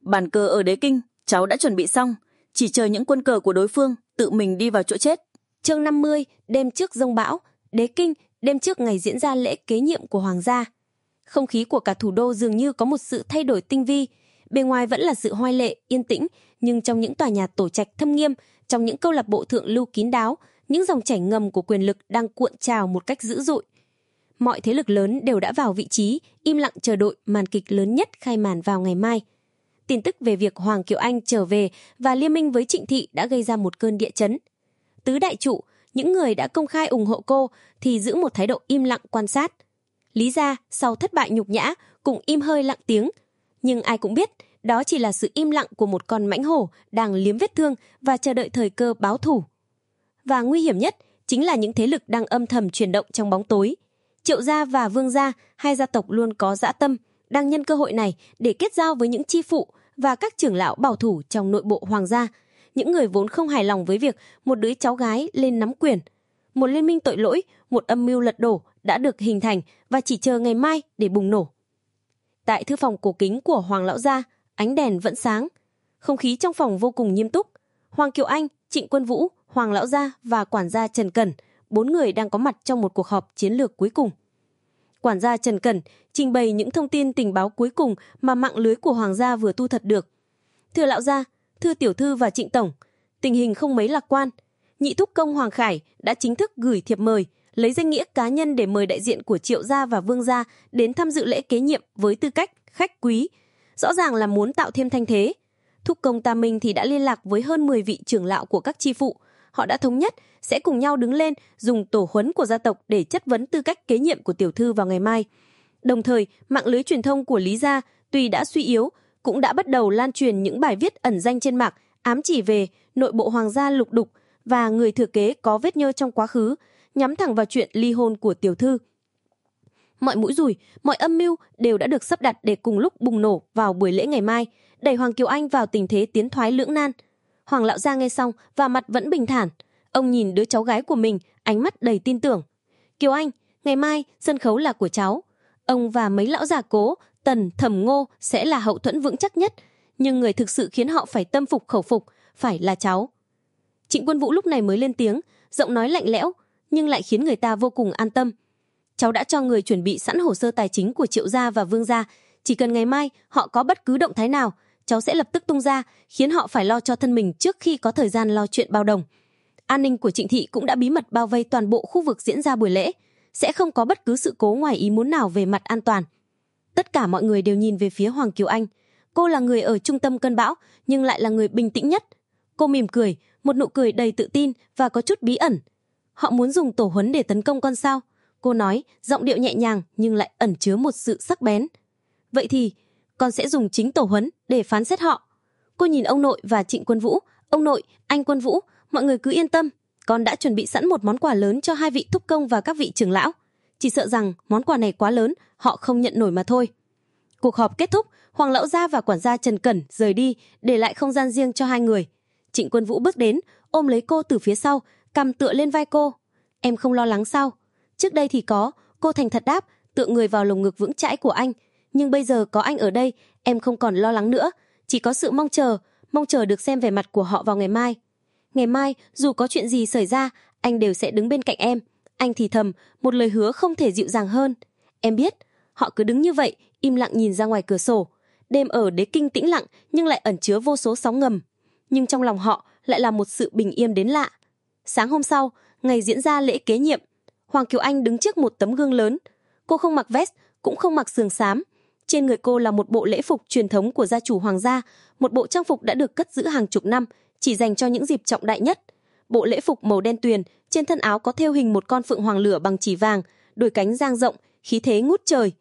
Bàn cờ ở đế kinh, cháu đã chuẩn bị xong, chỉ chờ những quân cờ của đối phương tự mình đi vào chỗ chết. Chương 50, đêm trước rông bão, đế kinh, đêm trước ngày diễn ra lễ kế nhiệm của hoàng gia. Không khí của cả thủ đô dường như có một sự thay đổi tinh vi. Bề ngoài vẫn là sự hoai lệ, yên tĩnh, nhưng trong những tòa nhà tổ trạch thâm nghiêm, trong những câu lạc bộ thượng lưu kín đáo, những dòng chảy ngầm của quyền lực đang cuộn trào một cách dữ dội. Mọi thế lực lớn đều đã vào vị trí, im lặng chờ đợi màn kịch lớn nhất khai màn vào ngày mai. Tin tức về việc Hoàng Kiều Anh trở về và liên minh với Trịnh Thị đã gây ra một cơn địa chấn. Tứ đại trụ, những người đã công khai ủng hộ cô thì giữ một thái độ im lặng quan sát. Lý ra, sau thất bại nhục nhã, cũng im hơi lặng tiếng. Nhưng ai cũng biết, đó chỉ là sự im lặng của một con mãnh hổ đang liếm vết thương và chờ đợi thời cơ báo thủ. Và nguy hiểm nhất chính là những thế lực đang âm thầm chuyển động trong bóng tối. Triệu gia và Vương gia, hai gia tộc luôn có dã tâm, đang nhân cơ hội này để kết giao với những chi phụ và các trưởng lão bảo thủ trong nội bộ hoàng gia, những người vốn không hài lòng với việc một đứa cháu gái lên nắm quyền. Một liên minh tội lỗi, một âm mưu lật đổ đã được hình thành và chỉ chờ ngày mai để bùng nổ. Tại thư phòng cổ kính của Hoàng lão gia, ánh đèn vẫn sáng. Không khí trong phòng vô cùng nghiêm túc. Hoàng Kiều Anh, Trịnh Quân Vũ, Hoàng lão gia và quản gia Trần Cần, bốn người đang có mặt trong một cuộc họp chiến lược cuối cùng. Quản gia Trần Cẩn trình bày những thông tin tình báo cuối cùng mà mạng lưới của Hoàng gia vừa thu thật được. Thưa lão gia, thưa tiểu thư và trịnh tổng, tình hình không mấy lạc quan. Nhị thúc công Hoàng Khải đã chính thức gửi thiệp mời, lấy danh nghĩa cá nhân để mời đại diện của Triệu gia và Vương gia đến tham dự lễ kế nhiệm với tư cách khách quý. Rõ ràng là muốn tạo thêm thanh thế. Thúc công Tam Minh thì đã liên lạc với hơn 10 vị trưởng lão của các chi phụ. Họ đã thống nhất sẽ cùng nhau đứng lên dùng tổ huấn của gia tộc để chất vấn tư cách kế nhiệm của tiểu thư vào ngày mai. Đồng thời, mạng lưới truyền thông của Lý Gia tuy đã suy yếu, cũng đã bắt đầu lan truyền những bài viết ẩn danh trên mạng ám chỉ về nội bộ hoàng gia lục đục và người thừa kế có vết nhơ trong quá khứ, nhắm thẳng vào chuyện ly hôn của tiểu thư. Mọi mũi rùi, mọi âm mưu đều đã được sắp đặt để cùng lúc bùng nổ vào buổi lễ ngày mai, đẩy Hoàng Kiều Anh vào tình thế tiến thoái lưỡng nan. Hoàng lão gia nghe xong và mặt vẫn bình thản. Ông nhìn đứa cháu gái của mình, ánh mắt đầy tin tưởng. Kiều Anh, ngày mai sân khấu là của cháu. Ông và mấy lão già cố, tần, thẩm ngô sẽ là hậu thuẫn vững chắc nhất. Nhưng người thực sự khiến họ phải tâm phục khẩu phục, phải là cháu. Trịnh quân vũ lúc này mới lên tiếng, giọng nói lạnh lẽo, nhưng lại khiến người ta vô cùng an tâm. Cháu đã cho người chuẩn bị sẵn hồ sơ tài chính của triệu gia và vương gia. Chỉ cần ngày mai họ có bất cứ động thái nào, cháu sẽ lập tức tung ra, khiến họ phải lo cho thân mình trước khi có thời gian lo chuyện bao đồng. An ninh của Trịnh Thị cũng đã bí mật bao vây toàn bộ khu vực diễn ra buổi lễ. Sẽ không có bất cứ sự cố ngoài ý muốn nào về mặt an toàn. Tất cả mọi người đều nhìn về phía Hoàng Kiều Anh. Cô là người ở trung tâm cơn bão, nhưng lại là người bình tĩnh nhất. Cô mỉm cười, một nụ cười đầy tự tin và có chút bí ẩn. Họ muốn dùng tổ huấn để tấn công con sao? Cô nói, giọng điệu nhẹ nhàng nhưng lại ẩn chứa một sự sắc bén. Vậy thì, con sẽ dùng chính tổ huấn để phán xét họ. Cô nhìn ông nội và Trịnh Quân Vũ. Ông nội, anh Quân Vũ, mọi người cứ yên tâm. Con đã chuẩn bị sẵn một món quà lớn cho hai vị thúc công và các vị trưởng lão. Chỉ sợ rằng món quà này quá lớn, họ không nhận nổi mà thôi. Cuộc họp kết thúc, Hoàng lão gia và quản gia Trần Cẩn rời đi, để lại không gian riêng cho hai người. Trịnh Quân Vũ bước đến, ôm lấy cô từ phía sau, cầm tựa lên vai cô. Em không lo lắng sao? Trước đây thì có, cô thành thật đáp, tựa người vào lồng ngực vững chãi của anh. Nhưng bây giờ có anh ở đây, em không còn lo lắng nữa. Chỉ có sự mong chờ, mong chờ được xem vẻ mặt của họ vào ngày mai. Ngày mai, dù có chuyện gì xảy ra, anh đều sẽ đứng bên cạnh em. Anh thì thầm, một lời hứa không thể dịu dàng hơn. Em biết, họ cứ đứng như vậy, im lặng nhìn ra ngoài cửa sổ. Đêm ở đế kinh tĩnh lặng nhưng lại ẩn chứa vô số sóng ngầm. Nhưng trong lòng họ lại là một sự bình yên đến lạ. Sáng hôm sau, ngày diễn ra lễ kế nhiệm, Hoàng Kiều Anh đứng trước một tấm gương lớn. Cô không mặc vest, cũng không mặc sườn xám. Trên người cô là một bộ lễ phục truyền thống của gia chủ hoàng gia, một bộ trang phục đã được cất giữ hàng chục năm, chỉ dành cho những dịp trọng đại nhất. Bộ lễ phục màu đen tuyền, trên thân áo có thêu hình một con phượng hoàng lửa bằng chỉ vàng, đôi cánh giang rộng, khí thế ngút trời.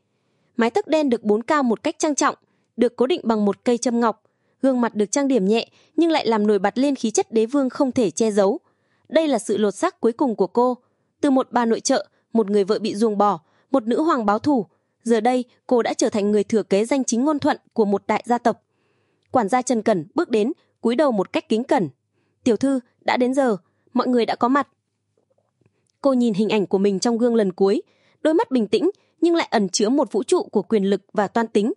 Mái tóc đen được bốn cao một cách trang trọng, được cố định bằng một cây châm ngọc. Gương mặt được trang điểm nhẹ nhưng lại làm nổi bật lên khí chất đế vương không thể che giấu. Đây là sự lột xác cuối cùng của cô. Từ một bà nội trợ, một người vợ bị ruồng bỏ, một nữ hoàng báo thù, giờ đây cô đã trở thành người thừa kế danh chính ngôn thuận của một đại gia tộc. Quản gia Trần Cẩn bước đến, cúi đầu một cách kính cẩn. "Tiểu thư, đã đến giờ, mọi người đã có mặt." Cô nhìn hình ảnh của mình trong gương lần cuối, đôi mắt bình tĩnh nhưng lại ẩn chứa một vũ trụ của quyền lực và toan tính.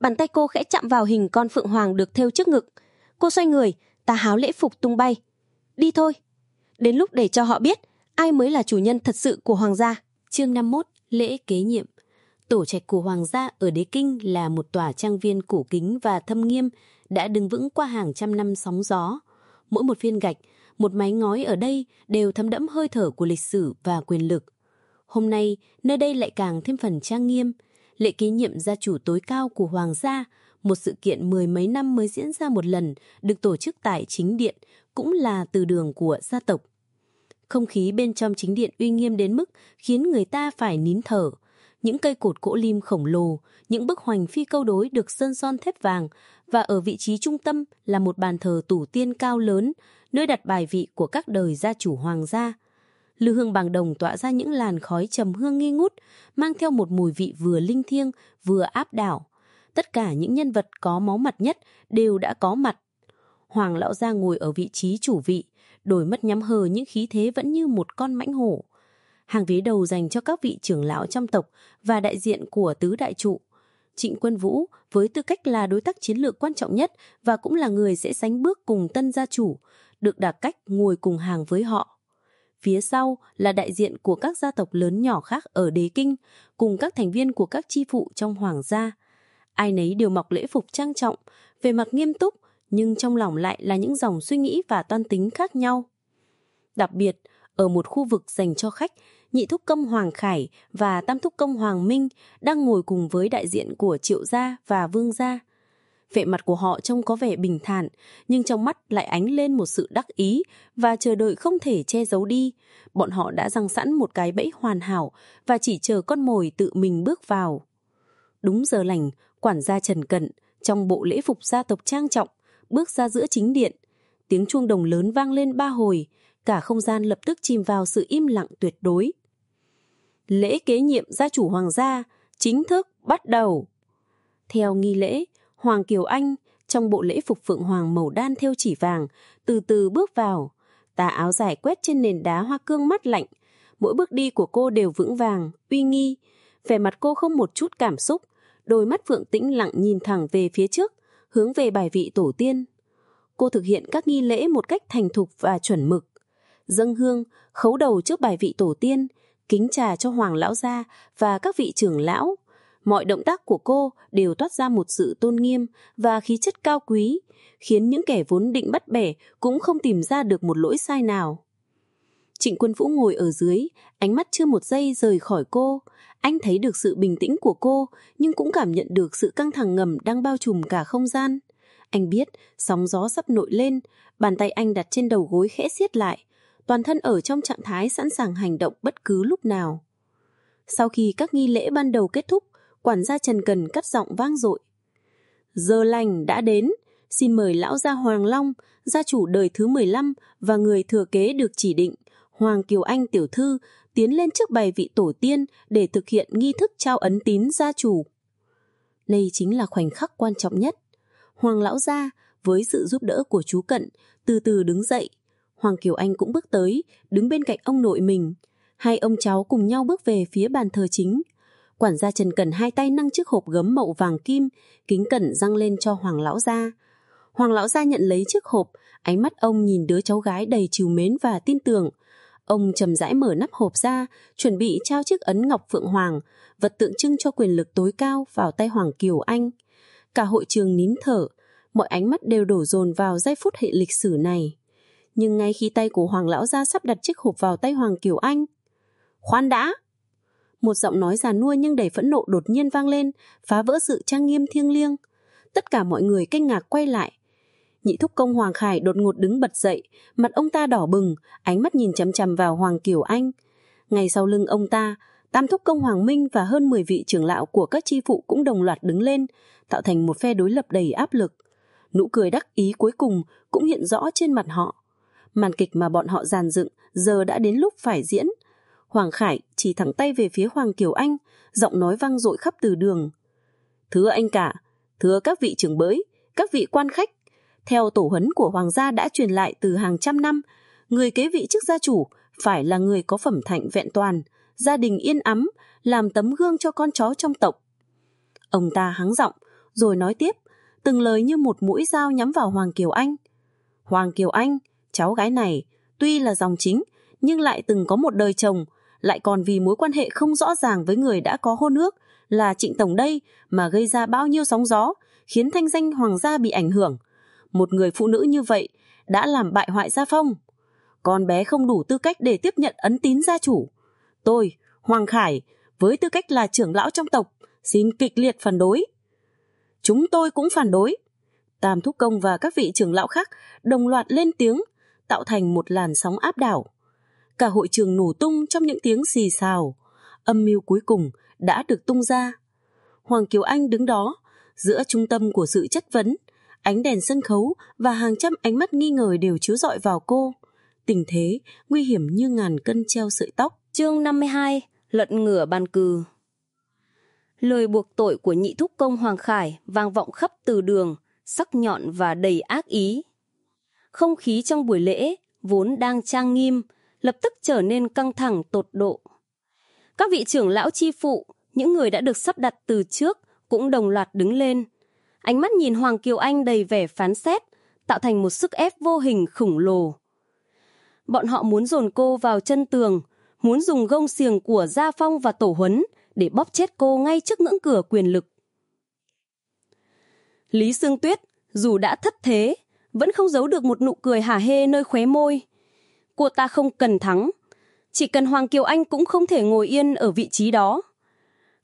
Bàn tay cô khẽ chạm vào hình con phượng hoàng được thêu trước ngực. Cô xoay người, tà háo lễ phục tung bay. "Đi thôi." Đến lúc để cho họ biết ai mới là chủ nhân thật sự của hoàng gia. Chương 51, lễ kế nhiệm. Tổ trạch của hoàng gia ở Đế Kinh là một tòa trang viên cổ kính và thâm nghiêm, đã đứng vững qua hàng trăm năm sóng gió. Mỗi một viên gạch, một mái ngói ở đây đều thấm đẫm hơi thở của lịch sử và quyền lực. Hôm nay, nơi đây lại càng thêm phần trang nghiêm. Lễ ký nhiệm gia chủ tối cao của hoàng gia, một sự kiện mười mấy năm mới diễn ra một lần, được tổ chức tại chính điện, cũng là từ đường của gia tộc. Không khí bên trong chính điện uy nghiêm đến mức khiến người ta phải nín thở. Những cây cột gỗ lim khổng lồ, những bức hoành phi câu đối được sơn son thép vàng và ở vị trí trung tâm là một bàn thờ tủ tiên cao lớn, nơi đặt bài vị của các đời gia chủ hoàng gia. Lư hương bằng đồng tỏa ra những làn khói trầm hương nghi ngút, mang theo một mùi vị vừa linh thiêng, vừa áp đảo. Tất cả những nhân vật có máu mặt nhất đều đã có mặt. Hoàng lão gia ngồi ở vị trí chủ vị, đôi mắt nhắm hờ những khí thế vẫn như một con mãnh hổ. Hàng ghế đầu dành cho các vị trưởng lão trong tộc và đại diện của tứ đại trụ. Trịnh Quân Vũ với tư cách là đối tác chiến lược quan trọng nhất và cũng là người sẽ sánh bước cùng tân gia chủ, được đặt cách ngồi cùng hàng với họ. Phía sau là đại diện của các gia tộc lớn nhỏ khác ở đế kinh, cùng các thành viên của các chi phụ trong hoàng gia. Ai nấy đều mặc lễ phục trang trọng, về mặt nghiêm túc, nhưng trong lòng lại là những dòng suy nghĩ và toan tính khác nhau. Đặc biệt, ở một khu vực dành cho khách, nhị thúc công Hoàng Khải và tam thúc công Hoàng Minh đang ngồi cùng với đại diện của Triệu Gia và Vương Gia. Vẻ mặt của họ trông có vẻ bình thản, nhưng trong mắt lại ánh lên một sự đắc ý và chờ đợi không thể che giấu đi. Bọn họ đã răng sẵn một cái bẫy hoàn hảo và chỉ chờ con mồi tự mình bước vào. Đúng giờ lành, quản gia Trần Cận, trong bộ lễ phục gia tộc trang trọng, bước ra giữa chính điện. Tiếng chuông đồng lớn vang lên ba hồi, cả không gian lập tức chìm vào sự im lặng tuyệt đối. Lễ kế nhiệm gia chủ hoàng gia chính thức bắt đầu. Theo nghi lễ, Hoàng Kiều Anh trong bộ lễ phục phượng hoàng màu đan theo chỉ vàng từ từ bước vào. Tà áo dài quét trên nền đá hoa cương mắt lạnh. Mỗi bước đi của cô đều vững vàng, uy nghi. Vẻ mặt cô không một chút cảm xúc. Đôi mắt phượng tĩnh lặng nhìn thẳng về phía trước, hướng về bài vị tổ tiên. Cô thực hiện các nghi lễ một cách thành thục và chuẩn mực. Dâng hương, khấu đầu trước bài vị tổ tiên, kính trà cho hoàng lão gia và các vị trưởng lão. Mọi động tác của cô đều toát ra một sự tôn nghiêm và khí chất cao quý, khiến những kẻ vốn định bắt bẻ cũng không tìm ra được một lỗi sai nào. Trịnh Quân Vũ ngồi ở dưới, ánh mắt chưa một giây rời khỏi cô. Anh thấy được sự bình tĩnh của cô, nhưng cũng cảm nhận được sự căng thẳng ngầm đang bao trùm cả không gian. Anh biết sóng gió sắp nổi lên, bàn tay anh đặt trên đầu gối khẽ siết lại, toàn thân ở trong trạng thái sẵn sàng hành động bất cứ lúc nào. Sau khi các nghi lễ ban đầu kết thúc, quản gia Trần Cần cắt giọng vang dội. Giờ lành đã đến, xin mời lão gia Hoàng Long, gia chủ đời thứ 15 và người thừa kế được chỉ định, Hoàng Kiều Anh tiểu thư, tiến lên trước bài vị tổ tiên để thực hiện nghi thức trao ấn tín gia chủ. Đây chính là khoảnh khắc quan trọng nhất. Hoàng lão gia, với sự giúp đỡ của chú Cận, từ từ đứng dậy. Hoàng Kiều Anh cũng bước tới, đứng bên cạnh ông nội mình. Hai ông cháu cùng nhau bước về phía bàn thờ chính. Quản gia Trần Cẩn hai tay nâng chiếc hộp gấm mậu vàng kim, kính cẩn răng lên cho Hoàng lão gia. Hoàng lão gia nhận lấy chiếc hộp, ánh mắt ông nhìn đứa cháu gái đầy trìu mến và tin tưởng. Ông chầm rãi mở nắp hộp ra, chuẩn bị trao chiếc ấn ngọc phượng hoàng, vật tượng trưng cho quyền lực tối cao vào tay Hoàng Kiều Anh. Cả hội trường nín thở, mọi ánh mắt đều đổ dồn vào giây phút hệ lịch sử này. Nhưng ngay khi tay của Hoàng lão gia sắp đặt chiếc hộp vào tay Hoàng Kiều Anh, khoan đã! Một giọng nói già nua nhưng đầy phẫn nộ đột nhiên vang lên, phá vỡ sự trang nghiêm thiêng liêng. Tất cả mọi người kinh ngạc quay lại. Nhị thúc công Hoàng Khải đột ngột đứng bật dậy, mặt ông ta đỏ bừng, ánh mắt nhìn chằm chằm vào Hoàng Kiều Anh. Ngay sau lưng ông ta, Tam thúc công Hoàng Minh và hơn 10 vị trưởng lão của các chi phụ cũng đồng loạt đứng lên, tạo thành một phe đối lập đầy áp lực. Nụ cười đắc ý cuối cùng cũng hiện rõ trên mặt họ. Màn kịch mà bọn họ giàn dựng giờ đã đến lúc phải diễn. Hoàng Khải chỉ thẳng tay về phía Hoàng Kiều Anh, giọng nói vang dội khắp từ đường. Thưa anh cả, thưa các vị trưởng bới, các vị quan khách, theo tổ huấn của Hoàng gia đã truyền lại từ hàng trăm năm, người kế vị chức gia chủ phải là người có phẩm thạnh vẹn toàn, gia đình yên ấm, làm tấm gương cho con chó trong tộc. Ông ta hắng giọng, rồi nói tiếp, từng lời như một mũi dao nhắm vào Hoàng Kiều Anh. Hoàng Kiều Anh, cháu gái này, tuy là dòng chính, nhưng lại từng có một đời chồng, lại còn vì mối quan hệ không rõ ràng với người đã có hôn ước là Trịnh Tổng đây mà gây ra bao nhiêu sóng gió, khiến thanh danh hoàng gia bị ảnh hưởng. Một người phụ nữ như vậy đã làm bại hoại gia phong. Con bé không đủ tư cách để tiếp nhận ấn tín gia chủ. Tôi, Hoàng Khải, với tư cách là trưởng lão trong tộc, xin kịch liệt phản đối. Chúng tôi cũng phản đối. Tam Thúc Công và các vị trưởng lão khác đồng loạt lên tiếng, tạo thành một làn sóng áp đảo. Cả hội trường nổ tung trong những tiếng xì xào. Âm mưu cuối cùng đã được tung ra. Hoàng Kiều Anh đứng đó, giữa trung tâm của sự chất vấn, ánh đèn sân khấu và hàng trăm ánh mắt nghi ngờ đều chiếu rọi vào cô. Tình thế nguy hiểm như ngàn cân treo sợi tóc. Chương 52 Lật ngửa bàn cừ Lời buộc tội của nhị thúc công Hoàng Khải vang vọng khắp từ đường, sắc nhọn và đầy ác ý. Không khí trong buổi lễ, vốn đang trang nghiêm, lập tức trở nên căng thẳng tột độ. Các vị trưởng lão chi phụ, những người đã được sắp đặt từ trước, cũng đồng loạt đứng lên. Ánh mắt nhìn Hoàng Kiều Anh đầy vẻ phán xét, tạo thành một sức ép vô hình khổng lồ. Bọn họ muốn dồn cô vào chân tường, muốn dùng gông xiềng của Gia Phong và Tổ Huấn để bóp chết cô ngay trước ngưỡng cửa quyền lực. Lý Sương Tuyết, dù đã thất thế, vẫn không giấu được một nụ cười hả hê nơi khóe môi. Cô ta không cần thắng, chỉ cần Hoàng Kiều Anh cũng không thể ngồi yên ở vị trí đó.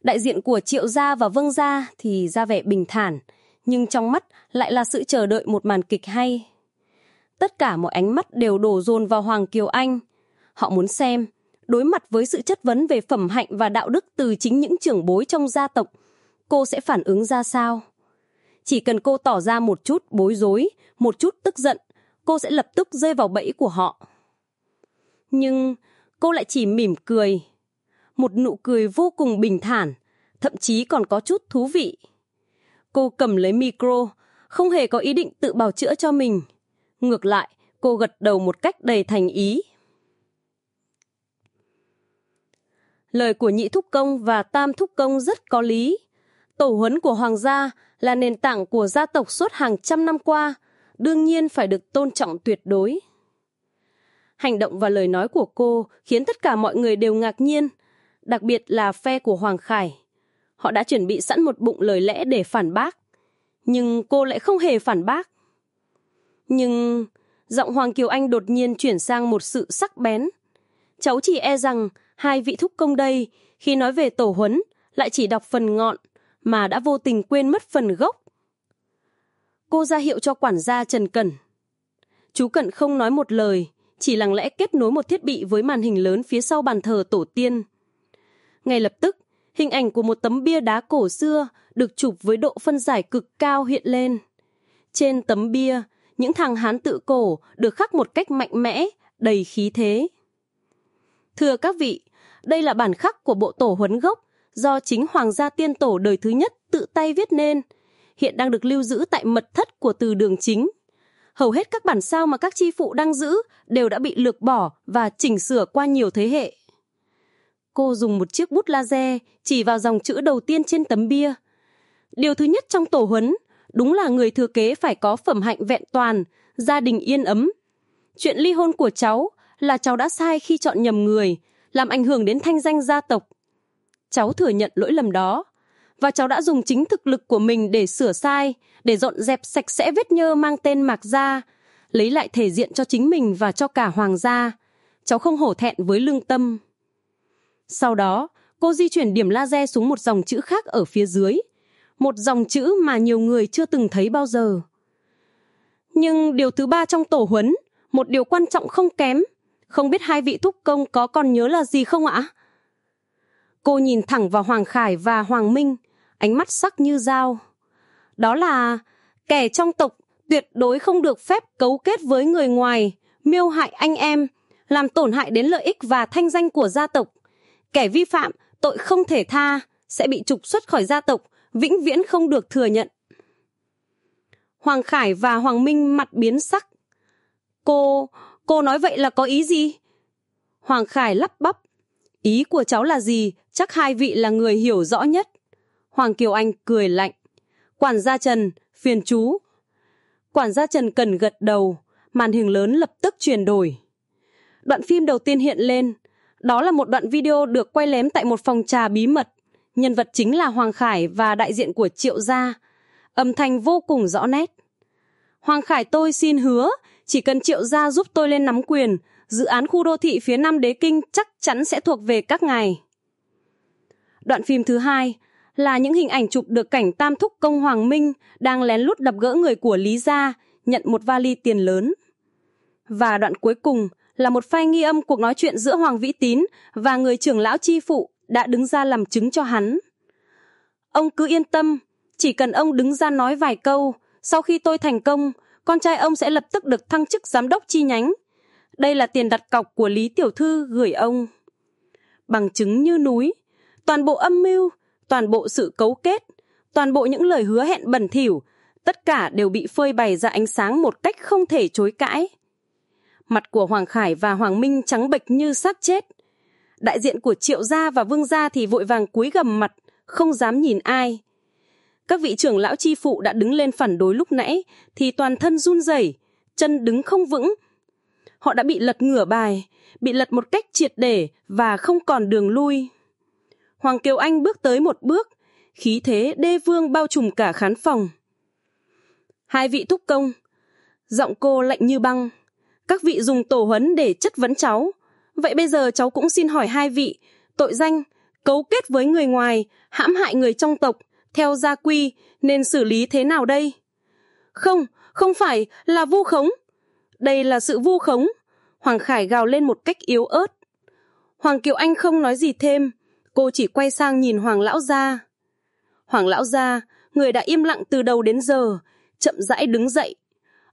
Đại diện của Triệu Gia và Vâng Gia thì ra vẻ bình thản, nhưng trong mắt lại là sự chờ đợi một màn kịch hay. Tất cả mọi ánh mắt đều đổ dồn vào Hoàng Kiều Anh. Họ muốn xem, đối mặt với sự chất vấn về phẩm hạnh và đạo đức từ chính những trưởng bối trong gia tộc, cô sẽ phản ứng ra sao? Chỉ cần cô tỏ ra một chút bối rối, một chút tức giận, cô sẽ lập tức rơi vào bẫy của họ. Nhưng cô lại chỉ mỉm cười. Một nụ cười vô cùng bình thản, thậm chí còn có chút thú vị. Cô cầm lấy micro, không hề có ý định tự bào chữa cho mình. Ngược lại, cô gật đầu một cách đầy thành ý. Lời của nhị thúc công và tam thúc công rất có lý. Tổ huấn của hoàng gia là nền tảng của gia tộc suốt hàng trăm năm qua, đương nhiên phải được tôn trọng tuyệt đối. Hành động và lời nói của cô khiến tất cả mọi người đều ngạc nhiên, đặc biệt là phe của Hoàng Khải. Họ đã chuẩn bị sẵn một bụng lời lẽ để phản bác, nhưng cô lại không hề phản bác. Nhưng giọng Hoàng Kiều Anh đột nhiên chuyển sang một sự sắc bén. Cháu chỉ e rằng hai vị thúc công đây, khi nói về tổ huấn, lại chỉ đọc phần ngọn, mà đã vô tình quên mất phần gốc. Cô ra hiệu cho quản gia Trần Cẩn. Chú Cẩn không nói một lời, chỉ lặng lẽ kết nối một thiết bị với màn hình lớn phía sau bàn thờ tổ tiên. Ngay lập tức, hình ảnh của một tấm bia đá cổ xưa được chụp với độ phân giải cực cao hiện lên. Trên tấm bia, những thằng hán tự cổ được khắc một cách mạnh mẽ, đầy khí thế. Thưa các vị, đây là bản khắc của bộ tổ huấn gốc do chính Hoàng gia tiên tổ đời thứ nhất tự tay viết nên, hiện đang được lưu giữ tại mật thất của từ đường chính. Hầu hết các bản sao mà các chi phụ đang giữ đều đã bị lược bỏ và chỉnh sửa qua nhiều thế hệ. Cô dùng một chiếc bút laser chỉ vào dòng chữ đầu tiên trên tấm bia. Điều thứ nhất trong tổ huấn, đúng là người thừa kế phải có phẩm hạnh vẹn toàn, gia đình yên ấm. Chuyện ly hôn của cháu là cháu đã sai khi chọn nhầm người, làm ảnh hưởng đến thanh danh gia tộc. Cháu thừa nhận lỗi lầm đó, và cháu đã dùng chính thực lực của mình để sửa sai, để dọn dẹp sạch sẽ vết nhơ mang tên Mạc Gia, lấy lại thể diện cho chính mình và cho cả Hoàng gia. Cháu không hổ thẹn với lương tâm. Sau đó, cô di chuyển điểm laser xuống một dòng chữ khác ở phía dưới. Một dòng chữ mà nhiều người chưa từng thấy bao giờ. Nhưng điều thứ ba trong tổ huấn, một điều quan trọng không kém, không biết hai vị thúc công có còn nhớ là gì không ạ? Cô nhìn thẳng vào Hoàng Khải và Hoàng Minh, ánh mắt sắc như dao. Đó là kẻ trong tộc tuyệt đối không được phép cấu kết với người ngoài, miêu hại anh em, làm tổn hại đến lợi ích và thanh danh của gia tộc. Kẻ vi phạm, tội không thể tha, sẽ bị trục xuất khỏi gia tộc, vĩnh viễn không được thừa nhận. Hoàng Khải và Hoàng Minh mặt biến sắc. Cô, cô nói vậy là có ý gì? Hoàng Khải lắp bắp. Ý của cháu là gì, chắc hai vị là người hiểu rõ nhất. Hoàng Kiều Anh cười lạnh. Quản gia Trần, phiền chú. Quản gia Trần cần gật đầu, màn hình lớn lập tức chuyển đổi. Đoạn phim đầu tiên hiện lên, đó là một đoạn video được quay lén tại một phòng trà bí mật. Nhân vật chính là Hoàng Khải và đại diện của Triệu Gia. Âm thanh vô cùng rõ nét. Hoàng Khải tôi xin hứa, chỉ cần Triệu Gia giúp tôi lên nắm quyền, dự án khu đô thị phía Nam Đế Kinh chắc chắn sẽ thuộc về các ngài. Đoạn phim thứ hai là những hình ảnh chụp được cảnh Tam Thúc Công Hoàng Minh đang lén lút đập gỡ người của Lý Gia, nhận một vali tiền lớn. Và đoạn cuối cùng là một file nghi âm cuộc nói chuyện giữa Hoàng Vĩ Tín và người trưởng lão chi phụ đã đứng ra làm chứng cho hắn. Ông cứ yên tâm, chỉ cần ông đứng ra nói vài câu, sau khi tôi thành công, con trai ông sẽ lập tức được thăng chức giám đốc chi nhánh. Đây là tiền đặt cọc của Lý Tiểu Thư gửi ông. Bằng chứng như núi, toàn bộ âm mưu, toàn bộ sự cấu kết, toàn bộ những lời hứa hẹn bẩn thỉu, tất cả đều bị phơi bày ra ánh sáng một cách không thể chối cãi. Mặt của Hoàng Khải và Hoàng Minh trắng bệch như xác chết. Đại diện của Triệu Gia và Vương Gia thì vội vàng cúi gầm mặt, không dám nhìn ai. Các vị trưởng lão chi phụ đã đứng lên phản đối lúc nãy thì toàn thân run rẩy, chân đứng không vững. Họ đã bị lật ngửa bài, bị lật một cách triệt để và không còn đường lui. Hoàng Kiều Anh bước tới một bước, khí thế đê vương bao trùm cả khán phòng. Hai vị thúc công, giọng cô lạnh như băng. Các vị dùng tổ huấn để chất vấn cháu. Vậy bây giờ cháu cũng xin hỏi hai vị, tội danh, cấu kết với người ngoài, hãm hại người trong tộc, theo gia quy, nên xử lý thế nào đây? Không, không phải là vu khống. Đây là sự vu khống. Hoàng Khải gào lên một cách yếu ớt. Hoàng Kiều Anh không nói gì thêm, cô chỉ quay sang nhìn Hoàng Lão Gia. Hoàng Lão Gia, người đã im lặng từ đầu đến giờ, chậm rãi đứng dậy.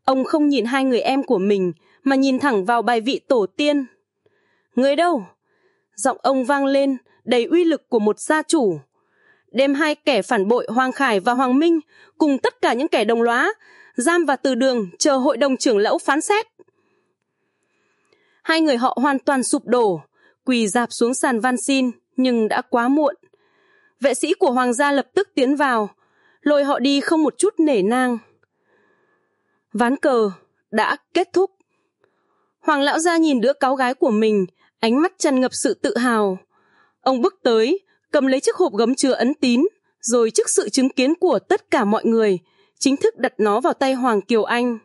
Ông không nhìn hai người em của mình, mà nhìn thẳng vào bài vị tổ tiên. Người đâu? Giọng ông vang lên, đầy uy lực của một gia chủ. Đem hai kẻ phản bội Hoàng Khải và Hoàng Minh cùng tất cả những kẻ đồng lõa, giam và từ đường chờ hội đồng trưởng lão phán xét. Hai người họ hoàn toàn sụp đổ, quỳ dạp xuống sàn van xin, nhưng đã quá muộn. Vệ sĩ của hoàng gia lập tức tiến vào, lôi họ đi không một chút nể nang. Ván cờ đã kết thúc. Hoàng lão gia nhìn đứa cáu gái của mình, ánh mắt tràn ngập sự tự hào. Ông bước tới, cầm lấy chiếc hộp gấm chứa ấn tín, rồi trước sự chứng kiến của tất cả mọi người, chính thức đặt nó vào tay Hoàng Kiều Anh.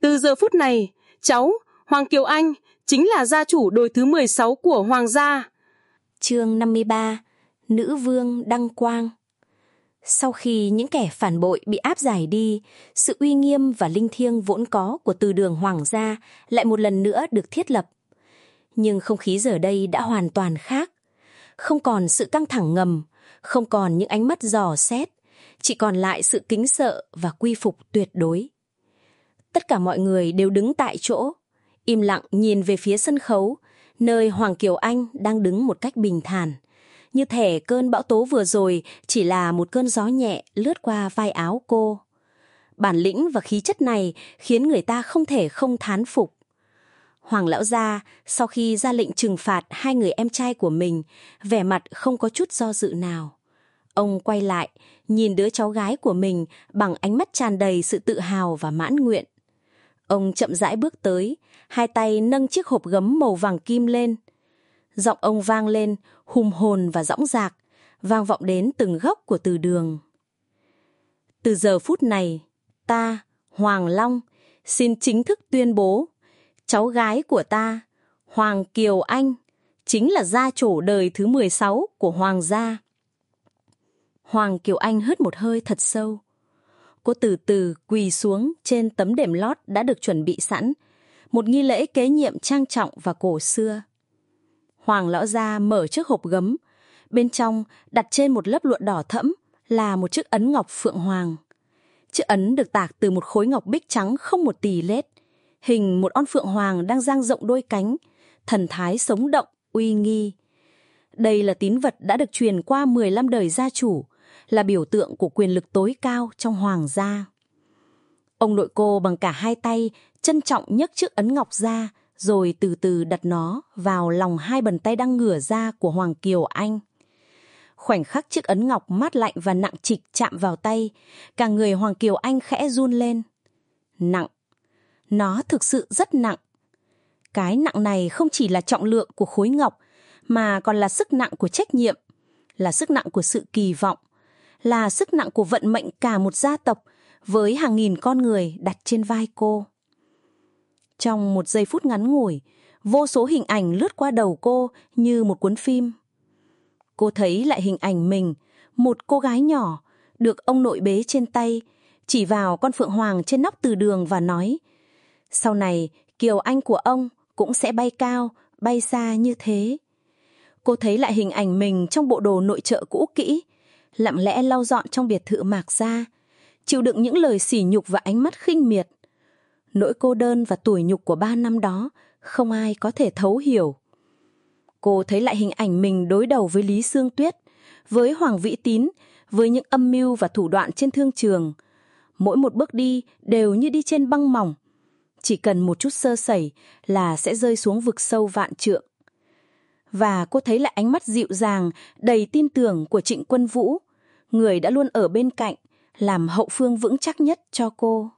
Từ giờ phút này, cháu, Hoàng Kiều Anh, chính là gia chủ đồi thứ 16 của Hoàng gia. Chương 53 Nữ vương Đăng Quang sau khi những kẻ phản bội bị áp giải đi, sự uy nghiêm và linh thiêng vốn có của từ đường hoàng gia lại một lần nữa được thiết lập. Nhưng không khí giờ đây đã hoàn toàn khác. Không còn sự căng thẳng ngầm, không còn những ánh mắt dò xét, chỉ còn lại sự kính sợ và quy phục tuyệt đối. Tất cả mọi người đều đứng tại chỗ, im lặng nhìn về phía sân khấu, nơi Hoàng Kiều Anh đang đứng một cách bình thản như thể cơn bão tố vừa rồi chỉ là một cơn gió nhẹ lướt qua vai áo cô. Bản lĩnh và khí chất này khiến người ta không thể không thán phục. Hoàng lão gia, sau khi ra lệnh trừng phạt hai người em trai của mình, vẻ mặt không có chút do dự nào. Ông quay lại, nhìn đứa cháu gái của mình bằng ánh mắt tràn đầy sự tự hào và mãn nguyện. Ông chậm rãi bước tới, hai tay nâng chiếc hộp gấm màu vàng kim lên. Giọng ông vang lên, hùng hồn và dõng dạc, vang vọng đến từng góc của từ đường. Từ giờ phút này, ta, Hoàng Long, xin chính thức tuyên bố, cháu gái của ta, Hoàng Kiều Anh, chính là gia chủ đời thứ 16 của Hoàng gia. Hoàng Kiều Anh hớt một hơi thật sâu. Cô từ từ quỳ xuống trên tấm đệm lót đã được chuẩn bị sẵn, một nghi lễ kế nhiệm trang trọng và cổ xưa. Hoàng lão gia mở chiếc hộp gấm. Bên trong đặt trên một lớp lụa đỏ thẫm là một chiếc ấn ngọc phượng hoàng. Chiếc ấn được tạc từ một khối ngọc bích trắng không một tì lết. Hình một con phượng hoàng đang dang rộng đôi cánh, thần thái sống động, uy nghi. Đây là tín vật đã được truyền qua 15 đời gia chủ, là biểu tượng của quyền lực tối cao trong hoàng gia. Ông nội cô bằng cả hai tay trân trọng nhấc chiếc ấn ngọc ra, rồi từ từ đặt nó vào lòng hai bàn tay đang ngửa ra của Hoàng Kiều Anh. Khoảnh khắc chiếc ấn ngọc mát lạnh và nặng trịch chạm vào tay, cả người Hoàng Kiều Anh khẽ run lên. Nặng. Nó thực sự rất nặng. Cái nặng này không chỉ là trọng lượng của khối ngọc, mà còn là sức nặng của trách nhiệm, là sức nặng của sự kỳ vọng, là sức nặng của vận mệnh cả một gia tộc với hàng nghìn con người đặt trên vai cô. Trong một giây phút ngắn ngủi, vô số hình ảnh lướt qua đầu cô như một cuốn phim. Cô thấy lại hình ảnh mình, một cô gái nhỏ, được ông nội bế trên tay, chỉ vào con phượng hoàng trên nóc từ đường và nói Sau này, Kiều Anh của ông cũng sẽ bay cao, bay xa như thế. Cô thấy lại hình ảnh mình trong bộ đồ nội trợ cũ kỹ, lặng lẽ lau dọn trong biệt thự mạc ra, chịu đựng những lời sỉ nhục và ánh mắt khinh miệt. Nỗi cô đơn và tủi nhục của ba năm đó không ai có thể thấu hiểu. Cô thấy lại hình ảnh mình đối đầu với Lý Sương Tuyết, với Hoàng Vĩ Tín, với những âm mưu và thủ đoạn trên thương trường. Mỗi một bước đi đều như đi trên băng mỏng. Chỉ cần một chút sơ sẩy là sẽ rơi xuống vực sâu vạn trượng. Và cô thấy lại ánh mắt dịu dàng, đầy tin tưởng của Trịnh Quân Vũ, người đã luôn ở bên cạnh, làm hậu phương vững chắc nhất cho cô.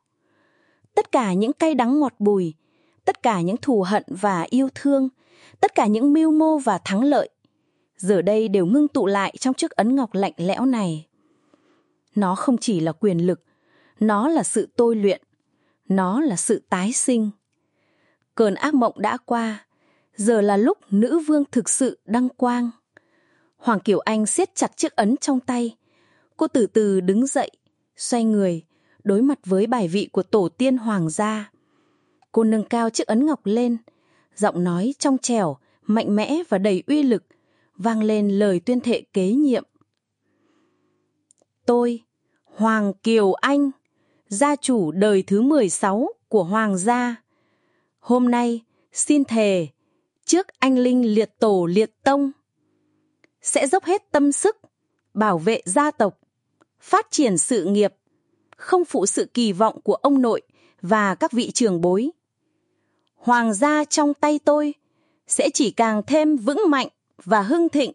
Tất cả những cay đắng ngọt bùi, tất cả những thù hận và yêu thương, tất cả những mưu mô và thắng lợi, giờ đây đều ngưng tụ lại trong chiếc ấn ngọc lạnh lẽo này. Nó không chỉ là quyền lực, nó là sự tôi luyện, nó là sự tái sinh. Cơn ác mộng đã qua, giờ là lúc nữ vương thực sự đăng quang. Hoàng Kiều Anh siết chặt chiếc ấn trong tay. Cô từ từ đứng dậy, xoay người, đối mặt với bài vị của tổ tiên hoàng gia. Cô nâng cao chiếc ấn ngọc lên, giọng nói trong trẻo, mạnh mẽ và đầy uy lực, vang lên lời tuyên thệ kế nhiệm. Tôi, Hoàng Kiều Anh, gia chủ đời thứ 16 của Hoàng gia, hôm nay xin thề trước anh linh liệt tổ liệt tông, sẽ dốc hết tâm sức bảo vệ gia tộc, phát triển sự nghiệp, không phụ sự kỳ vọng của ông nội và các vị trưởng bối. Hoàng gia trong tay tôi sẽ chỉ càng thêm vững mạnh và hưng thịnh.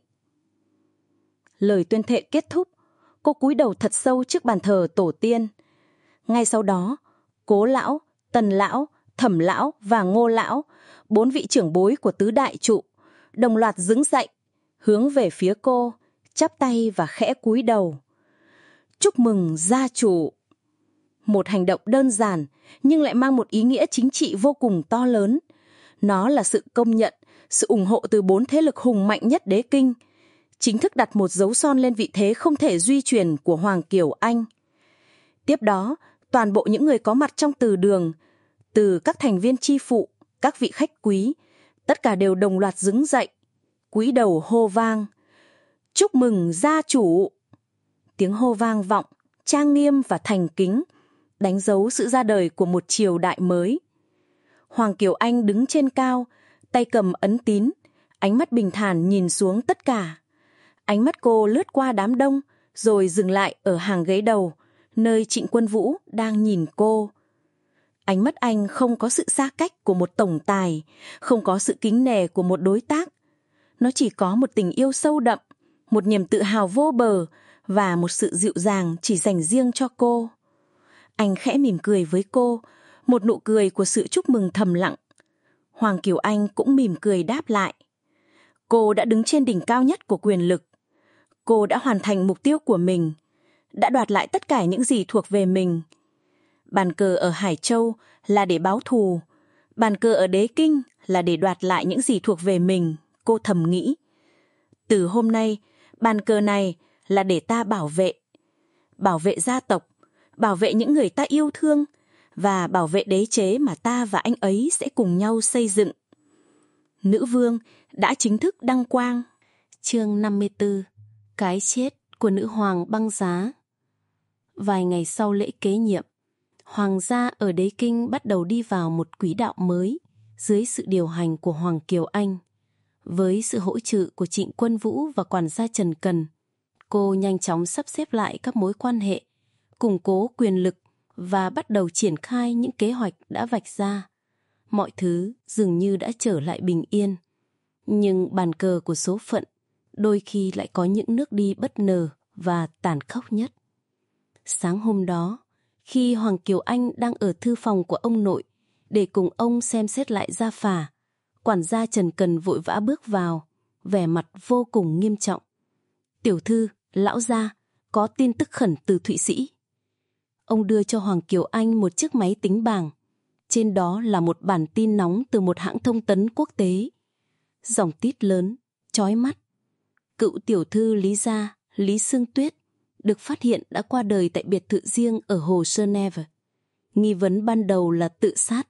Lời tuyên thệ kết thúc, cô cúi đầu thật sâu trước bàn thờ tổ tiên. Ngay sau đó, cố lão, tần lão, thẩm lão và ngô lão, bốn vị trưởng bối của tứ đại trụ, đồng loạt đứng dậy, hướng về phía cô, chắp tay và khẽ cúi đầu. Chúc mừng gia chủ! Một hành động đơn giản nhưng lại mang một ý nghĩa chính trị vô cùng to lớn. Nó là sự công nhận sự ủng hộ từ bốn thế lực hùng mạnh nhất đế kinh, chính thức đặt một dấu son lên vị thế không thể duy truyền của Hoàng Kiều Anh. Tiếp đó, toàn bộ những người có mặt trong từ đường, từ các thành viên chi phụ, các vị khách quý, tất cả đều đồng loạt đứng dậy, cúi đầu hô vang. Chúc mừng gia chủ! Tiếng hô vang vọng, trang nghiêm và thành kính, đánh dấu sự ra đời của một triều đại mới. Hoàng Kiều Anh đứng trên cao, tay cầm ấn tín, ánh mắt bình thản nhìn xuống tất cả. Ánh mắt cô lướt qua đám đông, rồi dừng lại ở hàng ghế đầu, nơi Trịnh Quân Vũ đang nhìn cô. Ánh mắt anh không có sự xa cách của một tổng tài, không có sự kính nể của một đối tác. Nó chỉ có một tình yêu sâu đậm, một niềm tự hào vô bờ và một sự dịu dàng chỉ dành riêng cho cô. Anh khẽ mỉm cười với cô, một nụ cười của sự chúc mừng thầm lặng Hoàng Kiều Anh cũng mỉm cười đáp lại. Cô đã đứng trên đỉnh cao nhất của quyền lực. Cô đã hoàn thành mục tiêu của mình, đã đoạt lại tất cả những gì thuộc về mình. Bàn cờ ở Hải Châu là để báo thù, bàn cờ ở Đế Kinh là để đoạt lại những gì thuộc về mình, cô thầm nghĩ. Từ hôm nay, bàn cờ này là để ta bảo vệ. Bảo vệ gia tộc, bảo vệ những người ta yêu thương, và bảo vệ đế chế mà ta và anh ấy sẽ cùng nhau xây dựng. Nữ vương đã chính thức đăng quang. Chương 54 Cái chết của nữ hoàng băng giá Vài ngày sau lễ kế nhiệm, hoàng gia ở đế kinh bắt đầu đi vào một quỹ đạo mới dưới sự điều hành của Hoàng Kiều Anh. Với sự hỗ trợ của Trịnh Quân Vũ và quản gia Trần Cần, cô nhanh chóng sắp xếp lại các mối quan hệ, củng cố quyền lực và bắt đầu triển khai những kế hoạch đã vạch ra. Mọi thứ dường như đã trở lại bình yên. Nhưng bàn cờ của số phận đôi khi lại có những nước đi bất ngờ và tàn khốc nhất. Sáng hôm đó, khi Hoàng Kiều Anh đang ở thư phòng của ông nội để cùng ông xem xét lại gia phả, quản gia Trần Cần vội vã bước vào, vẻ mặt vô cùng nghiêm trọng. Tiểu thư, lão gia, có tin tức khẩn từ Thụy Sĩ. Ông đưa cho Hoàng Kiều Anh một chiếc máy tính bảng. Trên đó là một bản tin nóng từ một hãng thông tấn quốc tế. Dòng tít lớn, chói mắt. Cựu tiểu thư Lý Gia, Lý Sương Tuyết, được phát hiện đã qua đời tại biệt thự riêng ở hồ Geneva. Nghi vấn ban đầu là tự sát.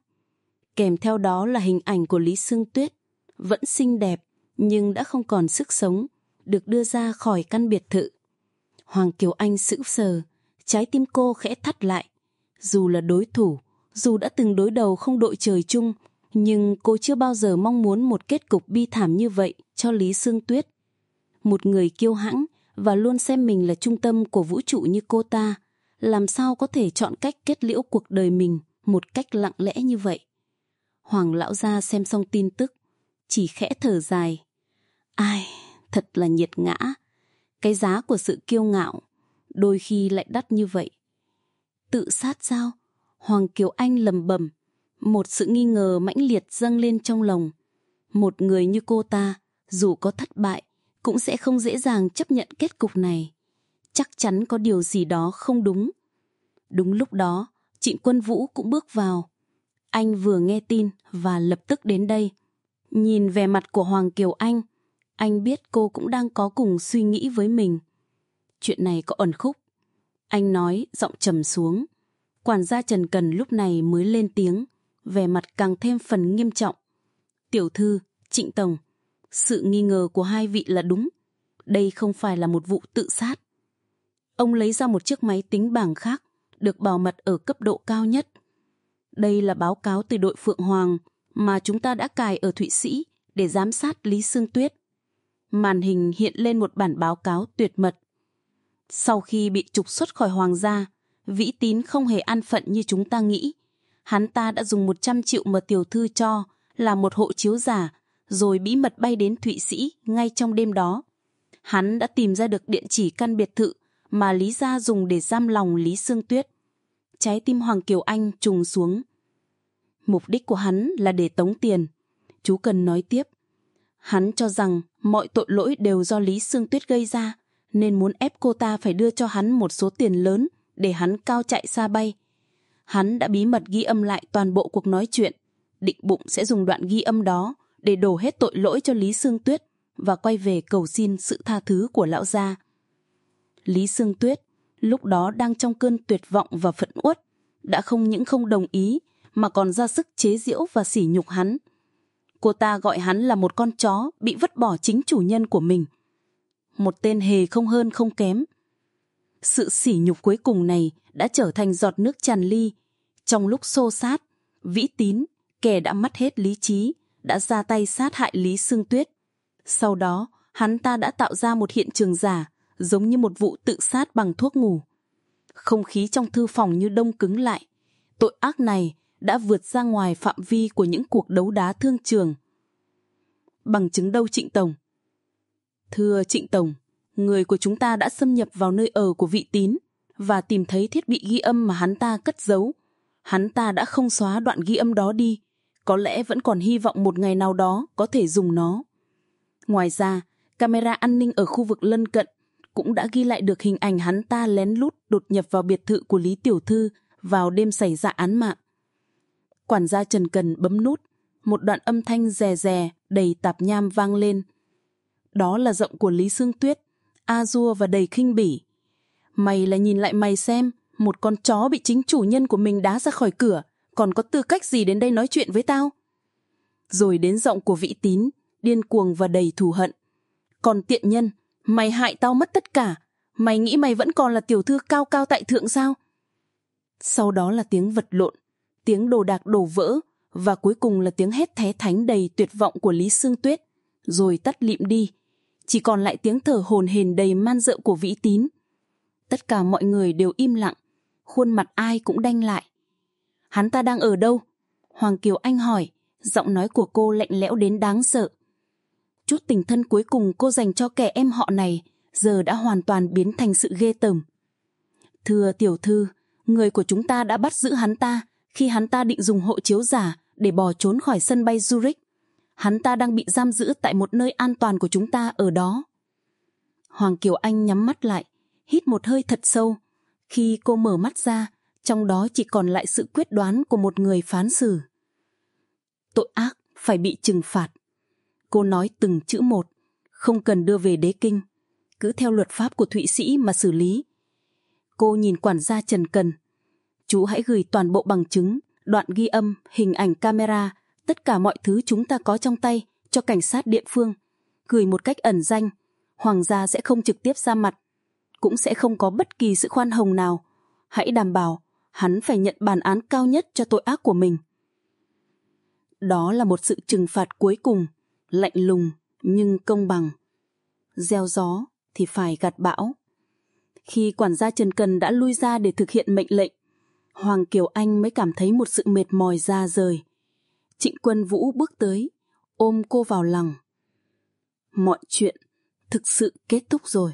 Kèm theo đó là hình ảnh của Lý Sương Tuyết, vẫn xinh đẹp nhưng đã không còn sức sống, được đưa ra khỏi căn biệt thự. Hoàng Kiều Anh sững sờ, trái tim cô khẽ thắt lại. Dù là đối thủ, dù đã từng đối đầu không đội trời chung, nhưng cô chưa bao giờ mong muốn một kết cục bi thảm như vậy cho Lý Sương Tuyết. Một người kiêu hãnh và luôn xem mình là trung tâm của vũ trụ như cô ta, làm sao có thể chọn cách kết liễu cuộc đời mình một cách lặng lẽ như vậy. Hoàng lão gia xem xong tin tức, chỉ khẽ thở dài. Ai, thật là nhiệt ngã. Cái giá của sự kiêu ngạo, đôi khi lại đắt như vậy. Tự sát sao? Hoàng Kiều Anh lầm bầm, một sự nghi ngờ mãnh liệt dâng lên trong lòng. Một người như cô ta, dù có thất bại, cũng sẽ không dễ dàng chấp nhận kết cục này. Chắc chắn có điều gì đó không đúng. Đúng lúc đó, Trịnh Quân Vũ cũng bước vào. Anh vừa nghe tin và lập tức đến đây. Nhìn về mặt của Hoàng Kiều Anh, anh biết cô cũng đang có cùng suy nghĩ với mình. Chuyện này có ẩn khúc. Anh nói giọng trầm xuống. Quản gia Trần Cần lúc này mới lên tiếng, vẻ mặt càng thêm phần nghiêm trọng. Tiểu thư, Trịnh Tổng, sự nghi ngờ của hai vị là đúng. Đây không phải là một vụ tự sát. Ông lấy ra một chiếc máy tính bảng khác, được bảo mật ở cấp độ cao nhất. Đây là báo cáo từ đội Phượng Hoàng mà chúng ta đã cài ở Thụy Sĩ để giám sát Lý Sương Tuyết. Màn hình hiện lên một bản báo cáo tuyệt mật. Sau khi bị trục xuất khỏi Hoàng gia, Vĩ Tín không hề an phận như chúng ta nghĩ. Hắn ta đã dùng 100 triệu mà tiểu thư cho là một hộ chiếu giả rồi bí mật bay đến Thụy Sĩ ngay trong đêm đó. Hắn đã tìm ra được địa chỉ căn biệt thự mà Lý Gia dùng để giam lòng Lý Sương Tuyết. Trái tim Hoàng Kiều Anh trùng xuống. Mục đích của hắn là để tống tiền. Chú cần nói tiếp. Hắn cho rằng mọi tội lỗi đều do Lý Sương Tuyết gây ra, nên muốn ép cô ta phải đưa cho hắn một số tiền lớn để hắn cao chạy xa bay. Hắn đã bí mật ghi âm lại toàn bộ cuộc nói chuyện, định bụng sẽ dùng đoạn ghi âm đó để đổ hết tội lỗi cho Lý Sương Tuyết và quay về cầu xin sự tha thứ của lão gia. Lý Sương Tuyết lúc đó đang trong cơn tuyệt vọng và phẫn uất, đã không những không đồng ý mà còn ra sức chế giễu và sỉ nhục hắn. Cô ta gọi hắn là một con chó bị vứt bỏ chính chủ nhân của mình. Một tên hề không hơn không kém. Sự sỉ nhục cuối cùng này đã trở thành giọt nước tràn ly. Trong lúc xô sát, vĩ tín, kẻ đã mất hết lý trí, đã ra tay sát hại Lý Sương Tuyết. Sau đó, hắn ta đã tạo ra một hiện trường giả, giống như một vụ tự sát bằng thuốc ngủ. Không khí trong thư phòng như đông cứng lại. Tội ác này đã vượt ra ngoài phạm vi của những cuộc đấu đá thương trường. Bằng chứng đâu Trịnh Tổng? Thưa Trịnh Tổng, người của chúng ta đã xâm nhập vào nơi ở của vị tín và tìm thấy thiết bị ghi âm mà hắn ta cất giấu. Hắn ta đã không xóa đoạn ghi âm đó đi, có lẽ vẫn còn hy vọng một ngày nào đó có thể dùng nó. Ngoài ra, camera an ninh ở khu vực lân cận cũng đã ghi lại được hình ảnh hắn ta lén lút đột nhập vào biệt thự của Lý Tiểu Thư vào đêm xảy ra án mạng. Quản gia Trần Cần bấm nút, một đoạn âm thanh rè rè đầy tạp nham vang lên. Đó là giọng của Lý Sương Tuyết, a dua và đầy khinh bỉ. Mày là nhìn lại mày xem, một con chó bị chính chủ nhân của mình đá ra khỏi cửa, còn có tư cách gì đến đây nói chuyện với tao? Rồi đến giọng của vị tín, điên cuồng và đầy thù hận. Còn tiện nhân, mày hại tao mất tất cả, mày nghĩ mày vẫn còn là tiểu thư cao cao tại thượng sao? Sau đó là tiếng vật lộn, tiếng đồ đạc đổ vỡ và cuối cùng là tiếng hét thé thánh đầy tuyệt vọng của Lý Sương Tuyết, rồi tắt lịm đi. Chỉ còn lại tiếng thở hồn hền đầy man dợ của vĩ tín. Tất cả mọi người đều im lặng, khuôn mặt ai cũng đanh lại. Hắn ta đang ở đâu? Hoàng Kiều Anh hỏi, giọng nói của cô lạnh lẽo đến đáng sợ. Chút tình thân cuối cùng cô dành cho kẻ em họ này giờ đã hoàn toàn biến thành sự ghê tởm. Thưa tiểu thư, người của chúng ta đã bắt giữ hắn ta khi hắn ta định dùng hộ chiếu giả để bỏ trốn khỏi sân bay Zurich. hắn ta đang bị giam giữ tại một nơi an toàn của chúng ta ở đó. Hoàng Kiều Anh nhắm mắt lại, hít một hơi thật sâu. Khi cô mở mắt ra, trong đó chỉ còn lại sự quyết đoán của một người phán xử. Tội ác phải bị trừng phạt. Cô nói từng chữ một, không cần đưa về đế kinh, cứ theo luật pháp của Thụy Sĩ mà xử lý. Cô nhìn quản gia Trần Cần. Chú hãy gửi toàn bộ bằng chứng, đoạn ghi âm, hình ảnh camera, tất cả mọi thứ chúng ta có trong tay cho cảnh sát địa phương. Gửi một cách ẩn danh, hoàng gia sẽ không trực tiếp ra mặt, cũng sẽ không có bất kỳ sự khoan hồng nào. Hãy đảm bảo hắn phải nhận bản án cao nhất cho tội ác của mình. Đó là một sự trừng phạt cuối cùng, lạnh lùng nhưng công bằng. Gieo gió thì phải gặt bão. Khi quản gia Trần Cần đã lui ra để thực hiện mệnh lệnh, Hoàng Kiều Anh mới cảm thấy một sự mệt mỏi ra rời. Trịnh Quân Vũ bước tới, ôm cô vào lòng. Mọi chuyện thực sự kết thúc rồi.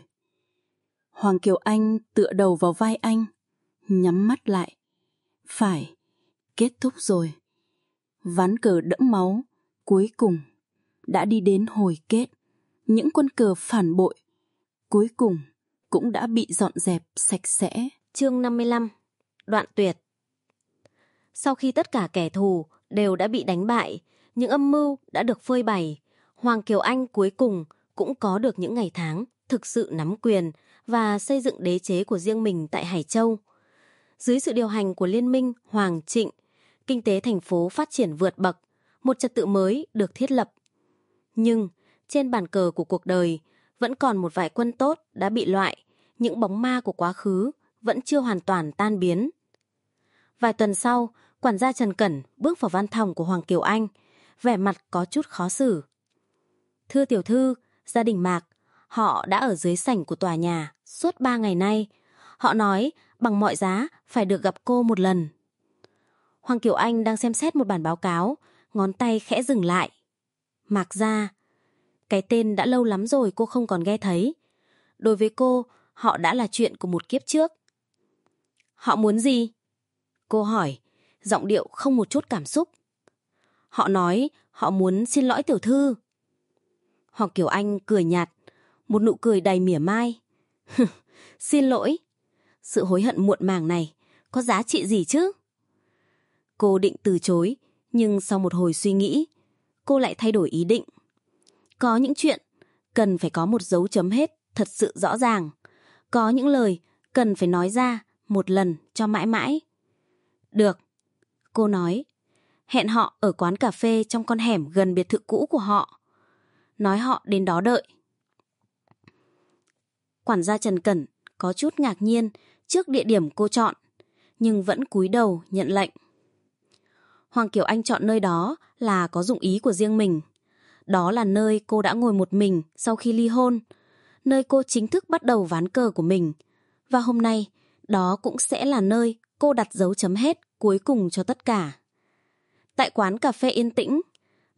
Hoàng Kiều Anh tựa đầu vào vai anh, nhắm mắt lại. Phải, kết thúc rồi. Ván cờ đẫm máu, cuối cùng, đã đi đến hồi kết. Những quân cờ phản bội, cuối cùng cũng đã bị dọn dẹp sạch sẽ. Chương 55 Đoạn tuyệt Sau khi tất cả kẻ thù đều đã bị đánh bại, những âm mưu đã được phơi bày, Hoàng Kiều Anh cuối cùng cũng có được những ngày tháng thực sự nắm quyền và xây dựng đế chế của riêng mình tại Hải Châu. Dưới sự điều hành của Liên minh Hoàng Trịnh, kinh tế thành phố phát triển vượt bậc, một trật tự mới được thiết lập. Nhưng trên bàn cờ của cuộc đời vẫn còn một vài quân tốt đã bị loại, những bóng ma của quá khứ vẫn chưa hoàn toàn tan biến. Vài tuần sau, quản gia Trần Cẩn bước vào văn phòng của Hoàng Kiều Anh, vẻ mặt có chút khó xử. Thưa tiểu thư, gia đình Mạc, họ đã ở dưới sảnh của tòa nhà suốt ba ngày nay. Họ nói bằng mọi giá phải được gặp cô một lần. Hoàng Kiều Anh đang xem xét một bản báo cáo, ngón tay khẽ dừng lại. Mạc gia cái tên đã lâu lắm rồi cô không còn nghe thấy. Đối với cô, họ đã là chuyện của một kiếp trước. Họ muốn gì? Cô hỏi, giọng điệu không một chút cảm xúc. Họ nói họ muốn xin lỗi tiểu thư. Hoàng Kiều Anh cười nhạt, một nụ cười đầy mỉa mai. xin lỗi, sự hối hận muộn màng này có giá trị gì chứ? Cô định từ chối, nhưng sau một hồi suy nghĩ, cô lại thay đổi ý định. Có những chuyện cần phải có một dấu chấm hết thật sự rõ ràng. Có những lời cần phải nói ra một lần cho mãi mãi. Được, cô nói. Hẹn họ ở quán cà phê trong con hẻm gần biệt thự cũ của họ. Nói họ đến đó đợi. Quản gia Trần Cẩn có chút ngạc nhiên trước địa điểm cô chọn, nhưng vẫn cúi đầu nhận lệnh. Hoàng Kiều Anh chọn nơi đó là có dụng ý của riêng mình. Đó là nơi cô đã ngồi một mình sau khi ly hôn, nơi cô chính thức bắt đầu ván cờ của mình. Và hôm nay, đó cũng sẽ là nơi cô đặt dấu chấm hết cuối cùng cho tất cả. Tại quán cà phê yên tĩnh,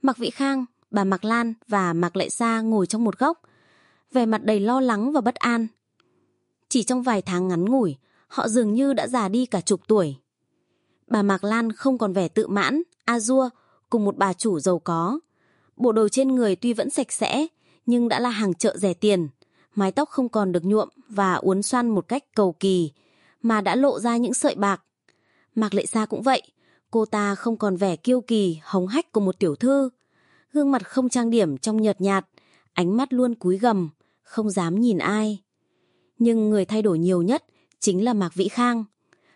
Mạc Vị Khang, bà Mạc Lan và Mạc Lệ Sa ngồi trong một góc, vẻ mặt đầy lo lắng và bất an. Chỉ trong vài tháng ngắn ngủi, họ dường như đã già đi cả chục tuổi. Bà Mạc Lan không còn vẻ tự mãn, a dua cùng một bà chủ giàu có. Bộ đồ trên người tuy vẫn sạch sẽ, nhưng đã là hàng chợ rẻ tiền. Mái tóc không còn được nhuộm và uốn xoăn một cách cầu kỳ, mà đã lộ ra những sợi bạc. Mạc Lệ Sa cũng vậy, cô ta không còn vẻ kiêu kỳ, hống hách của một tiểu thư. Gương mặt không trang điểm trong nhợt nhạt, ánh mắt luôn cúi gầm, không dám nhìn ai. Nhưng người thay đổi nhiều nhất chính là Mạc Vĩ Khang.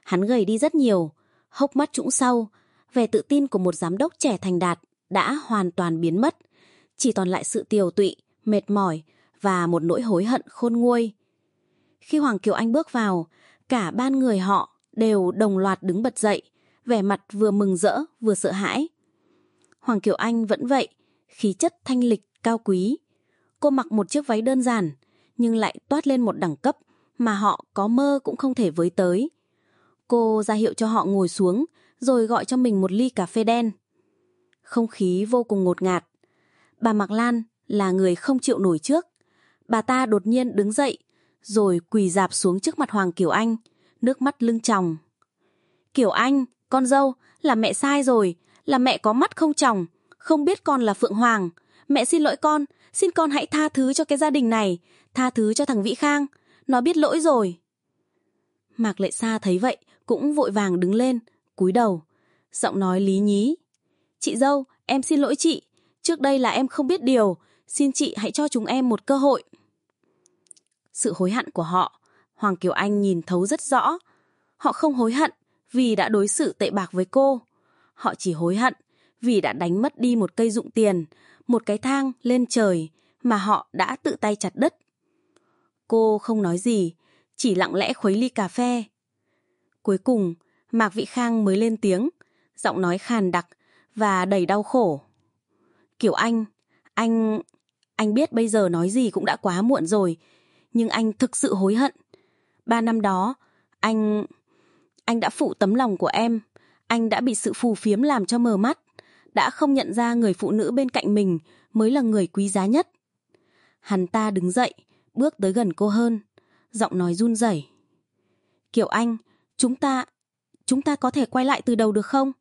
Hắn gầy đi rất nhiều, hốc mắt trũng sâu, vẻ tự tin của một giám đốc trẻ thành đạt đã hoàn toàn biến mất. Chỉ còn lại sự tiều tụy, mệt mỏi và một nỗi hối hận khôn nguôi. Khi Hoàng Kiều Anh bước vào, cả ban người họ đều đồng loạt đứng bật dậy, vẻ mặt vừa mừng rỡ vừa sợ hãi. Hoàng Kiều Anh vẫn vậy, khí chất thanh lịch, cao quý. Cô mặc một chiếc váy đơn giản, nhưng lại toát lên một đẳng cấp mà họ có mơ cũng không thể với tới. Cô ra hiệu cho họ ngồi xuống, rồi gọi cho mình một ly cà phê đen. Không khí vô cùng ngột ngạt. Bà Mạc Lan là người không chịu nổi trước. Bà ta đột nhiên đứng dậy, rồi quỳ dạp xuống trước mặt Hoàng Kiều Anh, nước mắt lưng tròng. Kiều Anh, con dâu, là mẹ sai rồi, là mẹ có mắt không tròng, không biết con là Phượng Hoàng. Mẹ xin lỗi con, xin con hãy tha thứ cho cái gia đình này, tha thứ cho thằng Vĩ Khang. Nó biết lỗi rồi. Mạc Lệ Sa thấy vậy, cũng vội vàng đứng lên, cúi đầu. Giọng nói lý nhí. Chị dâu, em xin lỗi chị. Trước đây là em không biết điều. Xin chị hãy cho chúng em một cơ hội. Sự hối hận của họ, Hoàng Kiều Anh nhìn thấu rất rõ. Họ không hối hận vì đã đối xử tệ bạc với cô. Họ chỉ hối hận vì đã đánh mất đi một cây dụng tiền, một cái thang lên trời mà họ đã tự tay chặt đất. Cô không nói gì, chỉ lặng lẽ khuấy ly cà phê. Cuối cùng, Mạc Vị Khang mới lên tiếng, giọng nói khàn đặc và đầy đau khổ. Kiểu anh, anh... Anh biết bây giờ nói gì cũng đã quá muộn rồi, nhưng anh thực sự hối hận. Ba năm đó, anh... Anh đã phụ tấm lòng của em. Anh đã bị sự phù phiếm làm cho mờ mắt. Đã không nhận ra người phụ nữ bên cạnh mình mới là người quý giá nhất. Hắn ta đứng dậy, bước tới gần cô hơn. Giọng nói run rẩy. Kiểu anh, chúng ta... Chúng ta có thể quay lại từ đầu được không?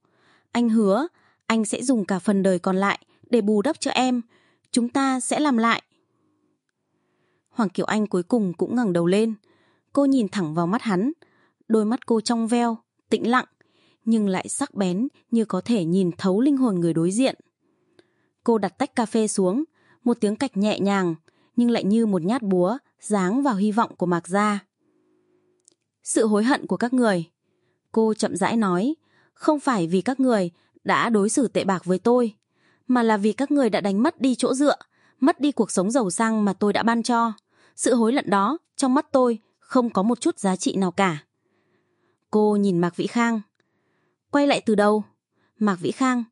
Anh hứa, anh sẽ dùng cả phần đời còn lại để bù đắp cho em. Chúng ta sẽ làm lại. Hoàng Kiều Anh cuối cùng cũng ngẩng đầu lên. Cô nhìn thẳng vào mắt hắn. Đôi mắt cô trong veo, tĩnh lặng, nhưng lại sắc bén như có thể nhìn thấu linh hồn người đối diện. Cô đặt tách cà phê xuống, một tiếng cạch nhẹ nhàng, nhưng lại như một nhát búa giáng vào hy vọng của Mạc Gia. Sự hối hận của các người. Cô chậm rãi nói, không phải vì các người đã đối xử tệ bạc với tôi, mà là vì các người đã đánh mất đi chỗ dựa, mất đi cuộc sống giàu sang mà tôi đã ban cho. Sự hối lận đó, trong mắt tôi, không có một chút giá trị nào cả. Cô nhìn Mạc Vĩ Khang. Quay lại từ đâu? Mạc Vĩ Khang,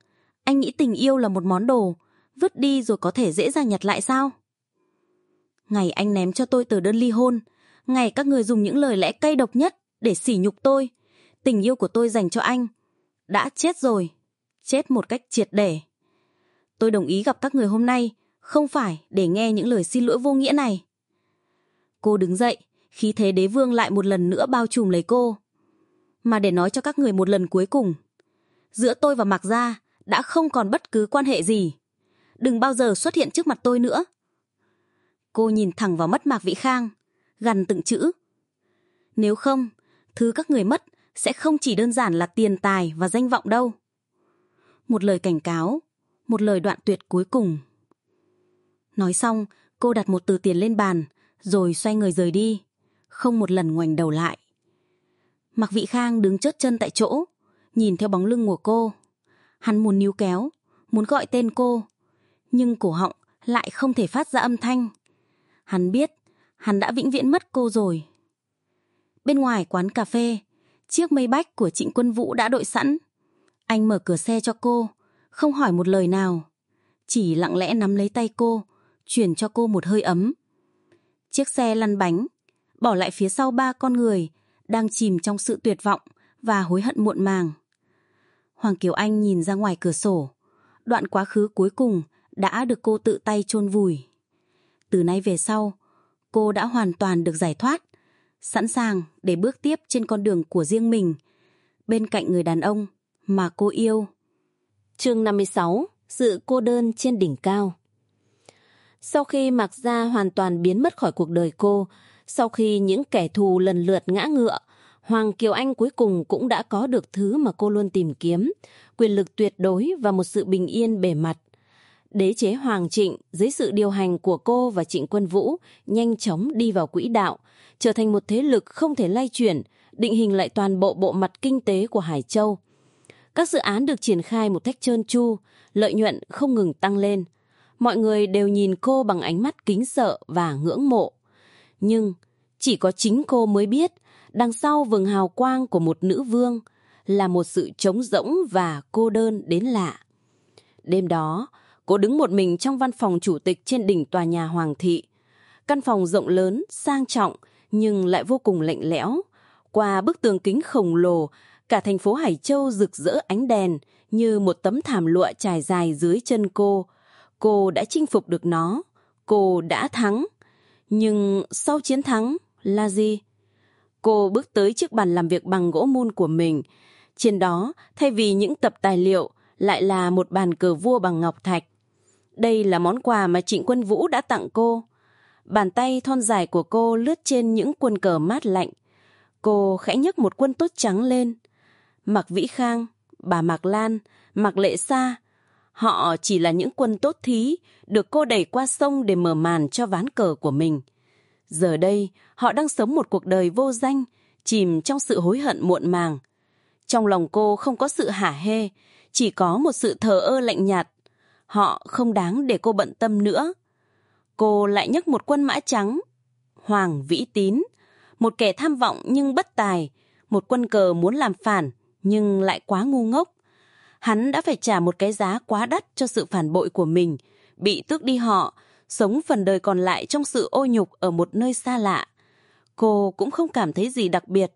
anh nghĩ tình yêu là một món đồ, vứt đi rồi có thể dễ dàng nhặt lại sao? Ngày anh ném cho tôi tờ đơn ly hôn, ngày các người dùng những lời lẽ cay độc nhất để sỉ nhục tôi, tình yêu của tôi dành cho anh, đã chết rồi, chết một cách triệt để. Tôi đồng ý gặp các người hôm nay, không phải để nghe những lời xin lỗi vô nghĩa này. Cô đứng dậy, khí thế đế vương lại một lần nữa bao trùm lấy cô. Mà để nói cho các người một lần cuối cùng, giữa tôi và Mạc Gia đã không còn bất cứ quan hệ gì. Đừng bao giờ xuất hiện trước mặt tôi nữa. Cô nhìn thẳng vào mắt Mạc Vĩ Khang, gằn từng chữ. Nếu không, thứ các người mất sẽ không chỉ đơn giản là tiền tài và danh vọng đâu. Một lời cảnh cáo, một lời đoạn tuyệt cuối cùng. Nói xong, cô đặt một từ tiền lên bàn, rồi xoay người rời đi, không một lần ngoảnh đầu lại. Mặc vị khang đứng chớt chân tại chỗ, nhìn theo bóng lưng của cô. Hắn muốn níu kéo, muốn gọi tên cô, nhưng cổ họng lại không thể phát ra âm thanh. Hắn biết, hắn đã vĩnh viễn mất cô rồi. Bên ngoài quán cà phê, chiếc mây bách của Trịnh Quân Vũ đã đợi sẵn. Anh mở cửa xe cho cô, không hỏi một lời nào, chỉ lặng lẽ nắm lấy tay cô, chuyển cho cô một hơi ấm. Chiếc xe lăn bánh, bỏ lại phía sau ba con người đang chìm trong sự tuyệt vọng và hối hận muộn màng. Hoàng Kiều Anh nhìn ra ngoài cửa sổ, đoạn quá khứ cuối cùng đã được cô tự tay chôn vùi. Từ nay về sau, cô đã hoàn toàn được giải thoát, sẵn sàng để bước tiếp trên con đường của riêng mình, bên cạnh người đàn ông mà cô yêu. Chương 56 Sự cô đơn trên đỉnh cao sau khi Mạc Gia hoàn toàn biến mất khỏi cuộc đời cô, sau khi những kẻ thù lần lượt ngã ngựa, Hoàng Kiều Anh cuối cùng cũng đã có được thứ mà cô luôn tìm kiếm, quyền lực tuyệt đối và một sự bình yên bề mặt. Đế chế Hoàng Trịnh dưới sự điều hành của cô và Trịnh Quân Vũ nhanh chóng đi vào quỹ đạo, trở thành một thế lực không thể lay chuyển, định hình lại toàn bộ bộ mặt kinh tế của Hải Châu. Các dự án được triển khai một cách trơn tru, lợi nhuận không ngừng tăng lên. Mọi người đều nhìn cô bằng ánh mắt kính sợ và ngưỡng mộ. Nhưng chỉ có chính cô mới biết đằng sau vầng hào quang của một nữ vương là một sự trống rỗng và cô đơn đến lạ. Đêm đó, cô đứng một mình trong văn phòng chủ tịch trên đỉnh tòa nhà Hoàng thị. Căn phòng rộng lớn, sang trọng nhưng lại vô cùng lạnh lẽo. Qua bức tường kính khổng lồ, cả thành phố Hải Châu rực rỡ ánh đèn như một tấm thảm lụa trải dài dưới chân cô. Cô đã chinh phục được nó. Cô đã thắng. Nhưng sau chiến thắng là gì? Cô bước tới chiếc bàn làm việc bằng gỗ mun của mình. Trên đó, thay vì những tập tài liệu, lại là một bàn cờ vua bằng ngọc thạch. Đây là món quà mà Trịnh Quân Vũ đã tặng cô. Bàn tay thon dài của cô lướt trên những quân cờ mát lạnh. Cô khẽ nhấc một quân tốt trắng lên. mặc Vĩ Khang, bà Mạc Lan, Mạc Lệ Sa, họ chỉ là những quân tốt thí, được cô đẩy qua sông để mở màn cho ván cờ của mình. Giờ đây, họ đang sống một cuộc đời vô danh, chìm trong sự hối hận muộn màng. Trong lòng cô không có sự hả hê, chỉ có một sự thờ ơ lạnh nhạt. Họ không đáng để cô bận tâm nữa. Cô lại nhấc một quân mã trắng. Hoàng Vĩ Tín, một kẻ tham vọng nhưng bất tài, một quân cờ muốn làm phản nhưng lại quá ngu ngốc. Hắn đã phải trả một cái giá quá đắt cho sự phản bội của mình, bị tước đi họ, sống phần đời còn lại trong sự ô nhục ở một nơi xa lạ. Cô cũng không cảm thấy gì đặc biệt.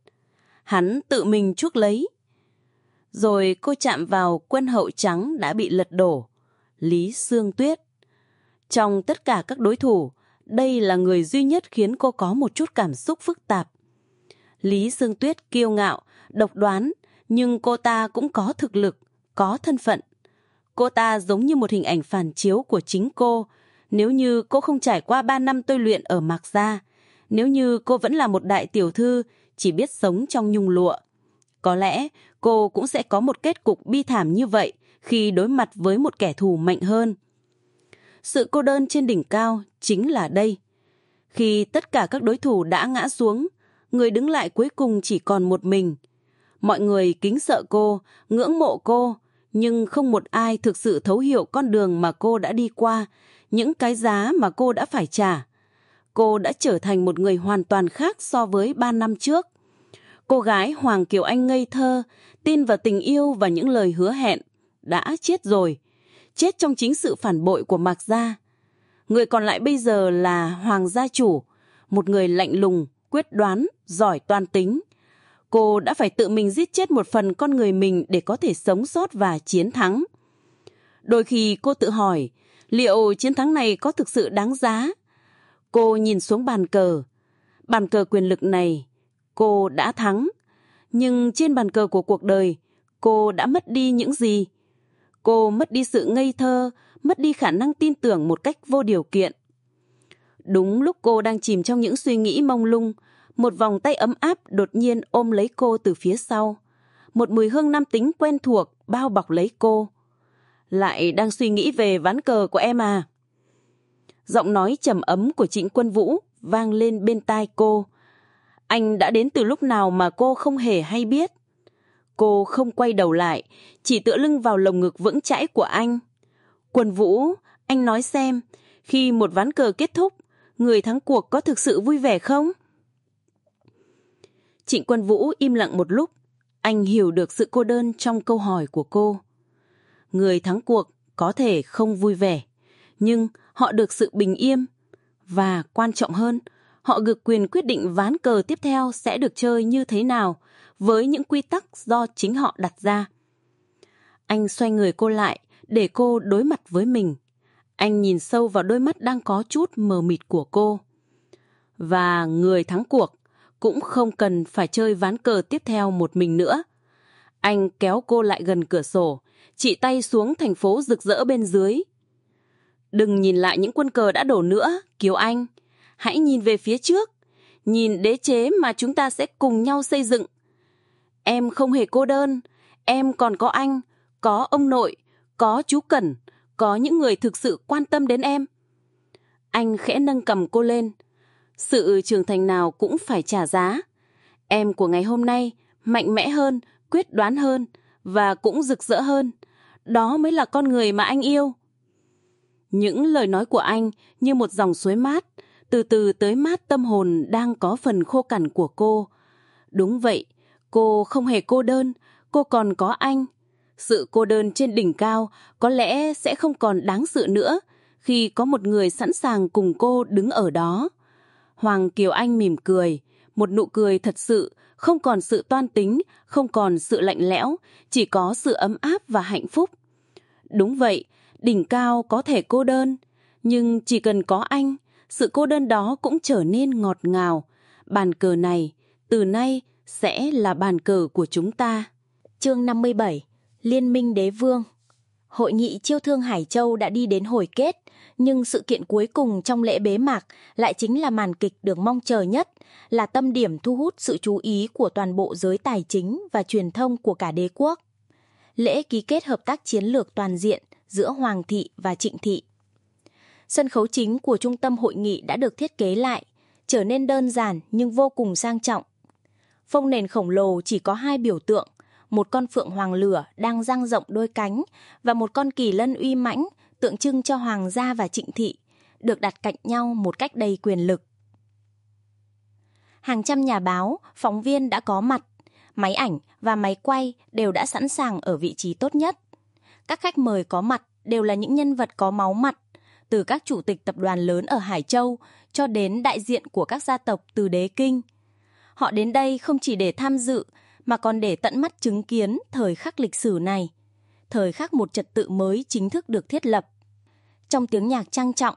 Hắn tự mình chuốc lấy. Rồi cô chạm vào quân hậu trắng đã bị lật đổ. Lý Sương Tuyết. Trong tất cả các đối thủ, đây là người duy nhất khiến cô có một chút cảm xúc phức tạp. Lý Sương Tuyết kiêu ngạo, độc đoán, nhưng cô ta cũng có thực lực, có thân phận. Cô ta giống như một hình ảnh phản chiếu của chính cô. Nếu như cô không trải qua 3 năm tôi luyện ở Mạc Gia, nếu như cô vẫn là một đại tiểu thư, chỉ biết sống trong nhung lụa. Có lẽ cô cũng sẽ có một kết cục bi thảm như vậy khi đối mặt với một kẻ thù mạnh hơn. Sự cô đơn trên đỉnh cao chính là đây. Khi tất cả các đối thủ đã ngã xuống, người đứng lại cuối cùng chỉ còn một mình. Mọi người kính sợ cô, ngưỡng mộ cô, nhưng không một ai thực sự thấu hiểu con đường mà cô đã đi qua, những cái giá mà cô đã phải trả. Cô đã trở thành một người hoàn toàn khác so với ba năm trước. Cô gái Hoàng Kiều Anh ngây thơ, tin vào tình yêu và những lời hứa hẹn, đã chết rồi. Chết trong chính sự phản bội của Mạc Gia. Người còn lại bây giờ là Hoàng gia chủ, một người lạnh lùng, quyết đoán, giỏi toan tính. Cô đã phải tự mình giết chết một phần con người mình để có thể sống sót và chiến thắng. Đôi khi cô tự hỏi, liệu chiến thắng này có thực sự đáng giá? Cô nhìn xuống bàn cờ. Bàn cờ quyền lực này, cô đã thắng. Nhưng trên bàn cờ của cuộc đời, cô đã mất đi những gì? Cô mất đi sự ngây thơ, mất đi khả năng tin tưởng một cách vô điều kiện. Đúng lúc cô đang chìm trong những suy nghĩ mông lung, một vòng tay ấm áp đột nhiên ôm lấy cô từ phía sau. Một mùi hương nam tính quen thuộc bao bọc lấy cô. Lại đang suy nghĩ về ván cờ của em à? Giọng nói trầm ấm của Trịnh Quân Vũ vang lên bên tai cô. Anh đã đến từ lúc nào mà cô không hề hay biết. Cô không quay đầu lại, chỉ tựa lưng vào lồng ngực vững chãi của anh. Quân Vũ, anh nói xem, khi một ván cờ kết thúc, người thắng cuộc có thực sự vui vẻ không? Trịnh Quân Vũ im lặng một lúc, anh hiểu được sự cô đơn trong câu hỏi của cô. Người thắng cuộc có thể không vui vẻ, nhưng họ được sự bình yên. Và quan trọng hơn, họ được quyền quyết định ván cờ tiếp theo sẽ được chơi như thế nào với những quy tắc do chính họ đặt ra. Anh xoay người cô lại để cô đối mặt với mình. Anh nhìn sâu vào đôi mắt đang có chút mờ mịt của cô. Và người thắng cuộc cũng không cần phải chơi ván cờ tiếp theo một mình nữa. Anh kéo cô lại gần cửa sổ, chỉ tay xuống thành phố rực rỡ bên dưới. Đừng nhìn lại những quân cờ đã đổ nữa, Kiều Anh. Hãy nhìn về phía trước, nhìn đế chế mà chúng ta sẽ cùng nhau xây dựng. Em không hề cô đơn, em còn có anh, có ông nội, có chú Cẩn, có những người thực sự quan tâm đến em. Anh khẽ nâng cầm cô lên, sự trưởng thành nào cũng phải trả giá. Em của ngày hôm nay mạnh mẽ hơn, quyết đoán hơn và cũng rực rỡ hơn. Đó mới là con người mà anh yêu. Những lời nói của anh như một dòng suối mát, từ từ tới mát tâm hồn đang có phần khô cằn của cô. Đúng vậy, cô không hề cô đơn, cô còn có anh. Sự cô đơn trên đỉnh cao có lẽ sẽ không còn đáng sự nữa khi có một người sẵn sàng cùng cô đứng ở đó. Hoàng Kiều Anh mỉm cười, một nụ cười thật sự, không còn sự toan tính, không còn sự lạnh lẽo, chỉ có sự ấm áp và hạnh phúc. Đúng vậy, đỉnh cao có thể cô đơn, nhưng chỉ cần có anh, sự cô đơn đó cũng trở nên ngọt ngào. Bàn cờ này, từ nay, sẽ là bàn cờ của chúng ta. Chương 57 Liên minh đế vương Hội nghị chiêu thương Hải Châu đã đi đến hồi kết, nhưng sự kiện cuối cùng trong lễ bế mạc lại chính là màn kịch được mong chờ nhất, là tâm điểm thu hút sự chú ý của toàn bộ giới tài chính và truyền thông của cả đế quốc. Lễ ký kết hợp tác chiến lược toàn diện giữa Hoàng thị và Trịnh thị. Sân khấu chính của trung tâm hội nghị đã được thiết kế lại, trở nên đơn giản nhưng vô cùng sang trọng. Phông nền khổng lồ chỉ có hai biểu tượng, một con phượng hoàng lửa đang dang rộng đôi cánh và một con kỳ lân uy mãnh tượng trưng cho hoàng gia và trịnh thị, được đặt cạnh nhau một cách đầy quyền lực. Hàng trăm nhà báo, phóng viên đã có mặt, máy ảnh và máy quay đều đã sẵn sàng ở vị trí tốt nhất. Các khách mời có mặt đều là những nhân vật có máu mặt, từ các chủ tịch tập đoàn lớn ở Hải Châu cho đến đại diện của các gia tộc từ đế kinh. Họ đến đây không chỉ để tham dự mà còn để tận mắt chứng kiến thời khắc lịch sử này, thời khắc một trật tự mới chính thức được thiết lập. Trong tiếng nhạc trang trọng,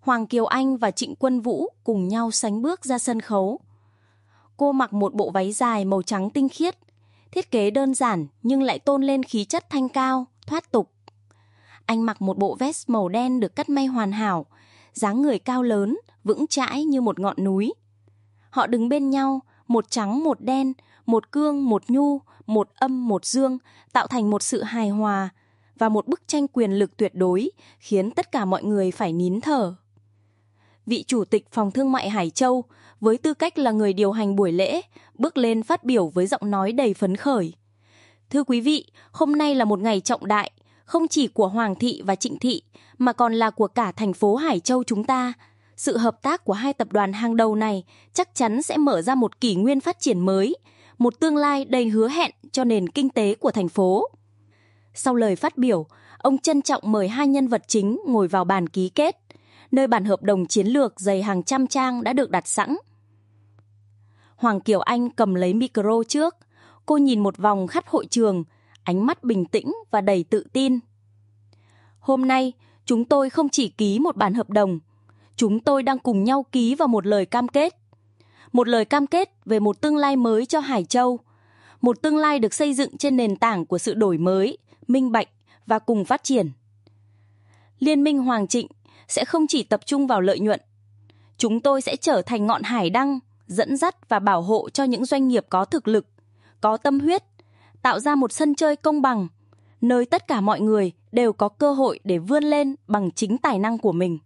Hoàng Kiều Anh và Trịnh Quân Vũ cùng nhau sánh bước ra sân khấu. Cô mặc một bộ váy dài màu trắng tinh khiết, thiết kế đơn giản nhưng lại tôn lên khí chất thanh cao, thoát tục. Anh mặc một bộ vest màu đen được cắt may hoàn hảo, dáng người cao lớn, vững chãi như một ngọn núi. Họ đứng bên nhau, một trắng một đen, một cương một nhu, một âm một dương, tạo thành một sự hài hòa và một bức tranh quyền lực tuyệt đối, khiến tất cả mọi người phải nín thở. Vị chủ tịch phòng thương mại Hải Châu, với tư cách là người điều hành buổi lễ, bước lên phát biểu với giọng nói đầy phấn khởi. Thưa quý vị, hôm nay là một ngày trọng đại, không chỉ của Hoàng thị và Trịnh thị, mà còn là của cả thành phố Hải Châu chúng ta. Sự hợp tác của hai tập đoàn hàng đầu này chắc chắn sẽ mở ra một kỷ nguyên phát triển mới, một tương lai đầy hứa hẹn cho nền kinh tế của thành phố. Sau lời phát biểu, ông trân trọng mời hai nhân vật chính ngồi vào bàn ký kết, nơi bản hợp đồng chiến lược dày hàng trăm trang đã được đặt sẵn. Hoàng Kiều Anh cầm lấy micro trước, cô nhìn một vòng khắp hội trường, ánh mắt bình tĩnh và đầy tự tin. Hôm nay, chúng tôi không chỉ ký một bản hợp đồng, chúng tôi đang cùng nhau ký vào một lời cam kết. Một lời cam kết về một tương lai mới cho Hải Châu, một tương lai được xây dựng trên nền tảng của sự đổi mới, minh bạch và cùng phát triển. Liên minh Hoàng Trịnh sẽ không chỉ tập trung vào lợi nhuận. Chúng tôi sẽ trở thành ngọn hải đăng, dẫn dắt và bảo hộ cho những doanh nghiệp có thực lực, có tâm huyết, tạo ra một sân chơi công bằng, nơi tất cả mọi người đều có cơ hội để vươn lên bằng chính tài năng của mình.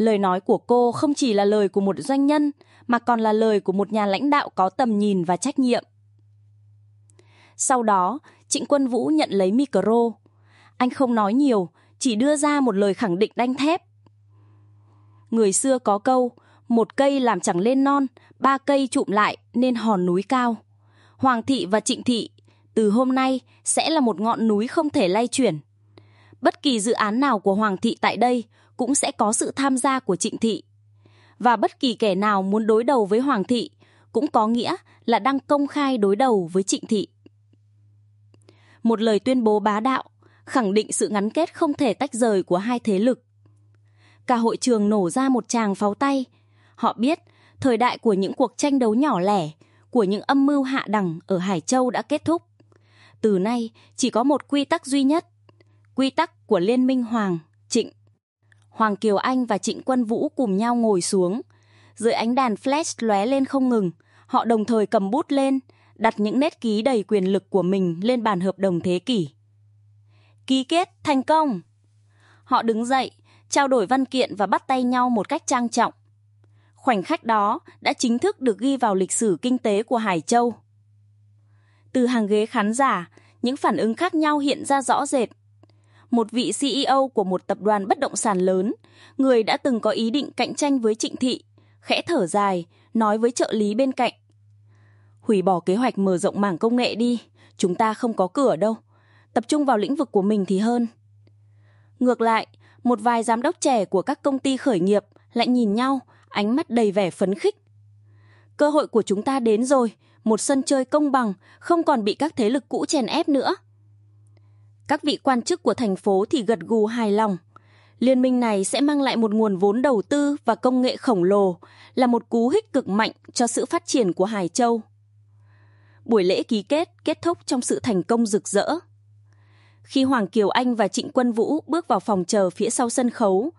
Lời nói của cô không chỉ là lời của một doanh nhân, mà còn là lời của một nhà lãnh đạo có tầm nhìn và trách nhiệm. Sau đó, Trịnh Quân Vũ nhận lấy micro. Anh không nói nhiều, chỉ đưa ra một lời khẳng định đanh thép. Người xưa có câu, một cây làm chẳng lên non, ba cây trụm lại nên hòn núi cao. Hoàng thị và Trịnh thị từ hôm nay sẽ là một ngọn núi không thể lay chuyển. Bất kỳ dự án nào của Hoàng thị tại đây cũng sẽ có sự tham gia của Trịnh thị. Và bất kỳ kẻ nào muốn đối đầu với Hoàng thị cũng có nghĩa là đang công khai đối đầu với Trịnh thị. Một lời tuyên bố bá đạo, khẳng định sự ngắn kết không thể tách rời của hai thế lực. Cả hội trường nổ ra một tràng pháo tay. Họ biết thời đại của những cuộc tranh đấu nhỏ lẻ, của những âm mưu hạ đẳng ở Hải Châu đã kết thúc. Từ nay chỉ có một quy tắc duy nhất, quy tắc của Liên minh Hoàng, Trịnh. Hoàng Kiều Anh và Trịnh Quân Vũ cùng nhau ngồi xuống. Dưới ánh đèn flash lóe lên không ngừng, họ đồng thời cầm bút lên, đặt những nét ký đầy quyền lực của mình lên bàn hợp đồng thế kỷ. Ký kết thành công! Họ đứng dậy, trao đổi văn kiện và bắt tay nhau một cách trang trọng. Khoảnh khắc đó đã chính thức được ghi vào lịch sử kinh tế của Hải Châu. Từ hàng ghế khán giả, những phản ứng khác nhau hiện ra rõ rệt. Một vị CEO của một tập đoàn bất động sản lớn, người đã từng có ý định cạnh tranh với Trịnh Thị, khẽ thở dài, nói với trợ lý bên cạnh. Hủy bỏ kế hoạch mở rộng mảng công nghệ đi, chúng ta không có cửa đâu. Tập trung vào lĩnh vực của mình thì hơn. Ngược lại, một vài giám đốc trẻ của các công ty khởi nghiệp lại nhìn nhau, ánh mắt đầy vẻ phấn khích. Cơ hội của chúng ta đến rồi, một sân chơi công bằng, không còn bị các thế lực cũ chèn ép nữa. Các vị quan chức của thành phố thì gật gù hài lòng. Liên minh này sẽ mang lại một nguồn vốn đầu tư và công nghệ khổng lồ, là một cú hích cực mạnh cho sự phát triển của Hải Châu. Buổi lễ ký kết kết thúc trong sự thành công rực rỡ. Khi Hoàng Kiều Anh và Trịnh Quân Vũ bước vào phòng chờ phía sau sân khấu,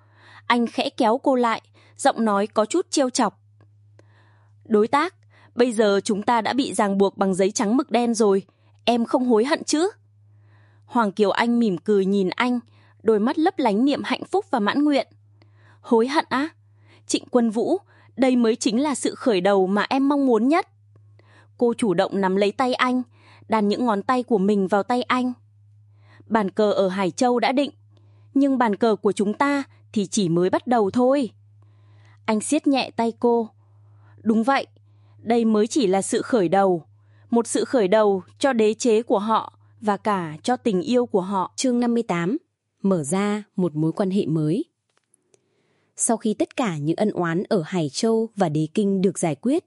anh khẽ kéo cô lại, giọng nói có chút trêu chọc. Đối tác, bây giờ chúng ta đã bị ràng buộc bằng giấy trắng mực đen rồi, em không hối hận chứ? Hoàng Kiều Anh mỉm cười nhìn anh, đôi mắt lấp lánh niệm hạnh phúc và mãn nguyện. Hối hận á? Trịnh Quân Vũ, đây mới chính là sự khởi đầu mà em mong muốn nhất. Cô chủ động nắm lấy tay anh, đàn những ngón tay của mình vào tay anh. Bàn cờ ở Hải Châu đã định, nhưng bàn cờ của chúng ta thì chỉ mới bắt đầu thôi. Anh siết nhẹ tay cô. Đúng vậy, đây mới chỉ là sự khởi đầu. Một sự khởi đầu cho đế chế của họ và cả cho tình yêu của họ. Chương 58 Mở ra một mối quan hệ mới Sau khi tất cả những ân oán ở Hải Châu và Đế Kinh được giải quyết,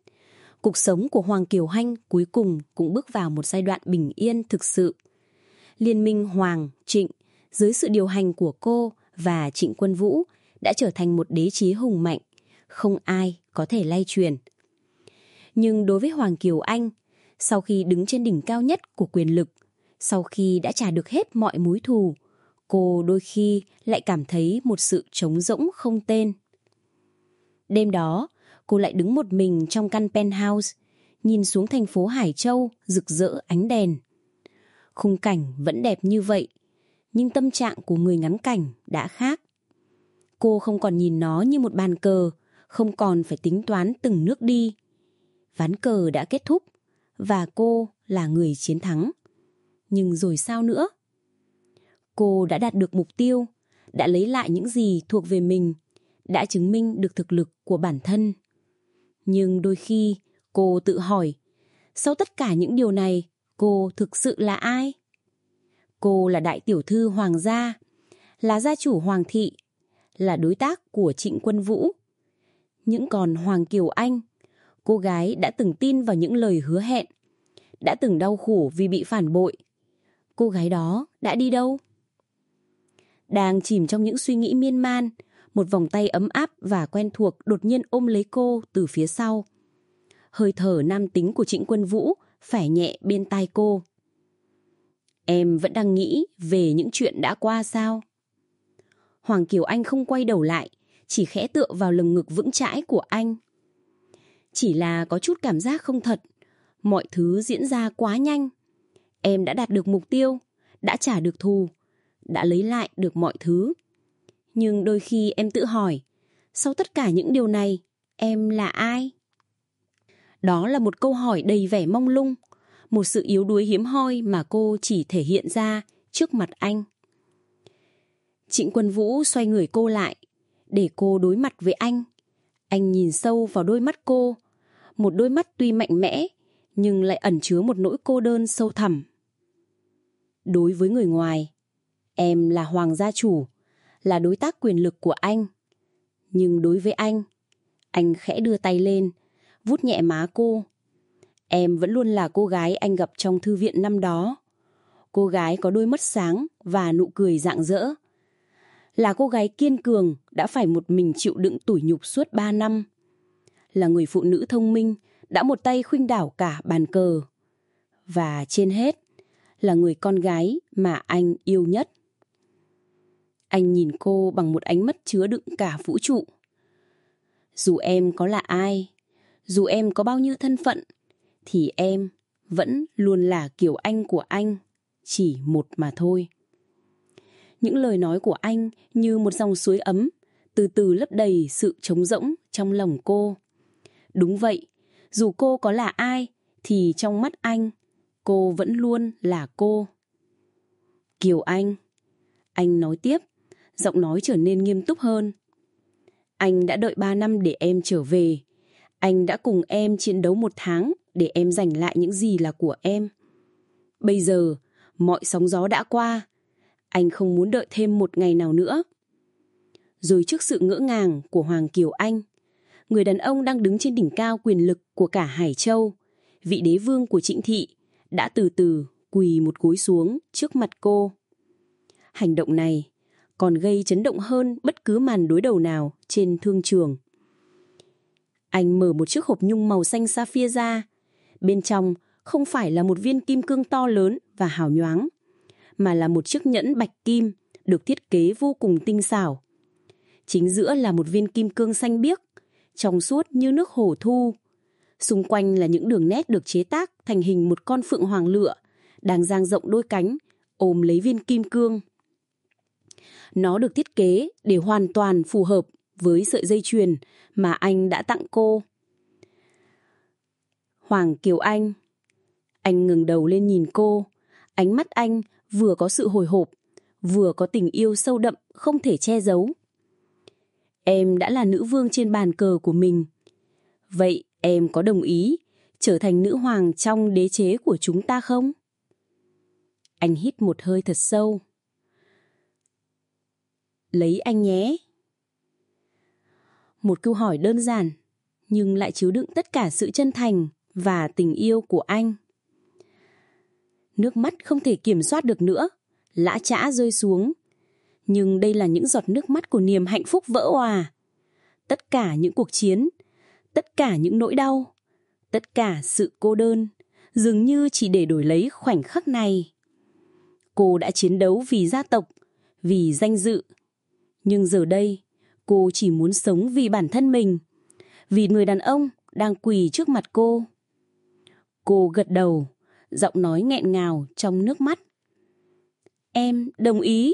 cuộc sống của Hoàng Kiều Hanh cuối cùng cũng bước vào một giai đoạn bình yên thực sự. Liên minh Hoàng, Trịnh, dưới sự điều hành của cô và Trịnh Quân Vũ đã trở thành một đế chế hùng mạnh, không ai có thể lay truyền. Nhưng đối với Hoàng Kiều Anh, sau khi đứng trên đỉnh cao nhất của quyền lực, sau khi đã trả được hết mọi mối thù, cô đôi khi lại cảm thấy một sự trống rỗng không tên. Đêm đó, cô lại đứng một mình trong căn penthouse, nhìn xuống thành phố Hải Châu rực rỡ ánh đèn. Khung cảnh vẫn đẹp như vậy, nhưng tâm trạng của người ngắm cảnh đã khác. Cô không còn nhìn nó như một bàn cờ, không còn phải tính toán từng nước đi. Ván cờ đã kết thúc, và cô là người chiến thắng. Nhưng rồi sao nữa? Cô đã đạt được mục tiêu, đã lấy lại những gì thuộc về mình, đã chứng minh được thực lực của bản thân. Nhưng đôi khi cô tự hỏi, sau tất cả những điều này, cô thực sự là ai? Cô là đại tiểu thư hoàng gia, là gia chủ hoàng thị, là đối tác của Trịnh Quân Vũ. Những còn Hoàng Kiều Anh, cô gái đã từng tin vào những lời hứa hẹn, đã từng đau khổ vì bị phản bội. Cô gái đó đã đi đâu? Đang chìm trong những suy nghĩ miên man, một vòng tay ấm áp và quen thuộc đột nhiên ôm lấy cô từ phía sau. Hơi thở nam tính của Trịnh Quân Vũ phải nhẹ bên tai cô. Em vẫn đang nghĩ về những chuyện đã qua sao? Hoàng Kiều Anh không quay đầu lại, chỉ khẽ tựa vào lồng ngực vững chãi của anh. Chỉ là có chút cảm giác không thật, mọi thứ diễn ra quá nhanh. Em đã đạt được mục tiêu, đã trả được thù, đã lấy lại được mọi thứ. Nhưng đôi khi em tự hỏi, sau tất cả những điều này, em là ai? Đó là một câu hỏi đầy vẻ mong lung, một sự yếu đuối hiếm hoi mà cô chỉ thể hiện ra trước mặt anh. Trịnh Quân Vũ xoay người cô lại, để cô đối mặt với anh. Anh nhìn sâu vào đôi mắt cô, một đôi mắt tuy mạnh mẽ, nhưng lại ẩn chứa một nỗi cô đơn sâu thẳm. Đối với người ngoài, em là hoàng gia chủ, là đối tác quyền lực của anh. Nhưng đối với anh, anh khẽ đưa tay lên, vút nhẹ má cô. Em vẫn luôn là cô gái anh gặp trong thư viện năm đó. Cô gái có đôi mắt sáng và nụ cười rạng rỡ là cô gái kiên cường đã phải một mình chịu đựng tủi nhục suốt ba năm. Là người phụ nữ thông minh đã một tay khuynh đảo cả bàn cờ. Và trên hết là người con gái mà anh yêu nhất. Anh nhìn cô bằng một ánh mắt chứa đựng cả vũ trụ. Dù em có là ai, dù em có bao nhiêu thân phận, thì em vẫn luôn là kiểu anh của anh, chỉ một mà thôi. Những lời nói của anh như một dòng suối ấm, từ từ lấp đầy sự trống rỗng trong lòng cô. Đúng vậy, dù cô có là ai, thì trong mắt anh, cô vẫn luôn là cô. Kiều Anh, anh nói tiếp, giọng nói trở nên nghiêm túc hơn. Anh đã đợi ba năm để em trở về. Anh đã cùng em chiến đấu một tháng để em giành lại những gì là của em. Bây giờ, mọi sóng gió đã qua, anh không muốn đợi thêm một ngày nào nữa. Rồi trước sự ngỡ ngàng của Hoàng Kiều Anh, người đàn ông đang đứng trên đỉnh cao quyền lực của cả Hải Châu, vị đế vương của Trịnh Thị, đã từ từ quỳ một gối xuống trước mặt cô. Hành động này còn gây chấn động hơn bất cứ màn đối đầu nào trên thương trường. Anh mở một chiếc hộp nhung màu xanh sapphire ra. Bên trong không phải là một viên kim cương to lớn và hào nhoáng, mà là một chiếc nhẫn bạch kim được thiết kế vô cùng tinh xảo. Chính giữa là một viên kim cương xanh biếc, trong suốt như nước hồ thu. Xung quanh là những đường nét được chế tác thành hình một con phượng hoàng lựa, đang dang rộng đôi cánh, ôm lấy viên kim cương. Nó được thiết kế để hoàn toàn phù hợp với sợi dây chuyền mà anh đã tặng cô. Hoàng Kiều Anh Anh ngừng đầu lên nhìn cô, ánh mắt anh vừa có sự hồi hộp, vừa có tình yêu sâu đậm không thể che giấu. Em đã là nữ vương trên bàn cờ của mình. Vậy em có đồng ý trở thành nữ hoàng trong đế chế của chúng ta không? Anh hít một hơi thật sâu. Lấy anh nhé. Một câu hỏi đơn giản, nhưng lại chứa đựng tất cả sự chân thành và tình yêu của anh. Nước mắt không thể kiểm soát được nữa, lã chã rơi xuống. Nhưng đây là những giọt nước mắt của niềm hạnh phúc vỡ hòa. Tất cả những cuộc chiến, tất cả những nỗi đau, tất cả sự cô đơn, dường như chỉ để đổi lấy khoảnh khắc này. Cô đã chiến đấu vì gia tộc, vì danh dự. Nhưng giờ đây, cô chỉ muốn sống vì bản thân mình, vì người đàn ông đang quỳ trước mặt cô. Cô gật đầu, giọng nói nghẹn ngào trong nước mắt. Em đồng ý.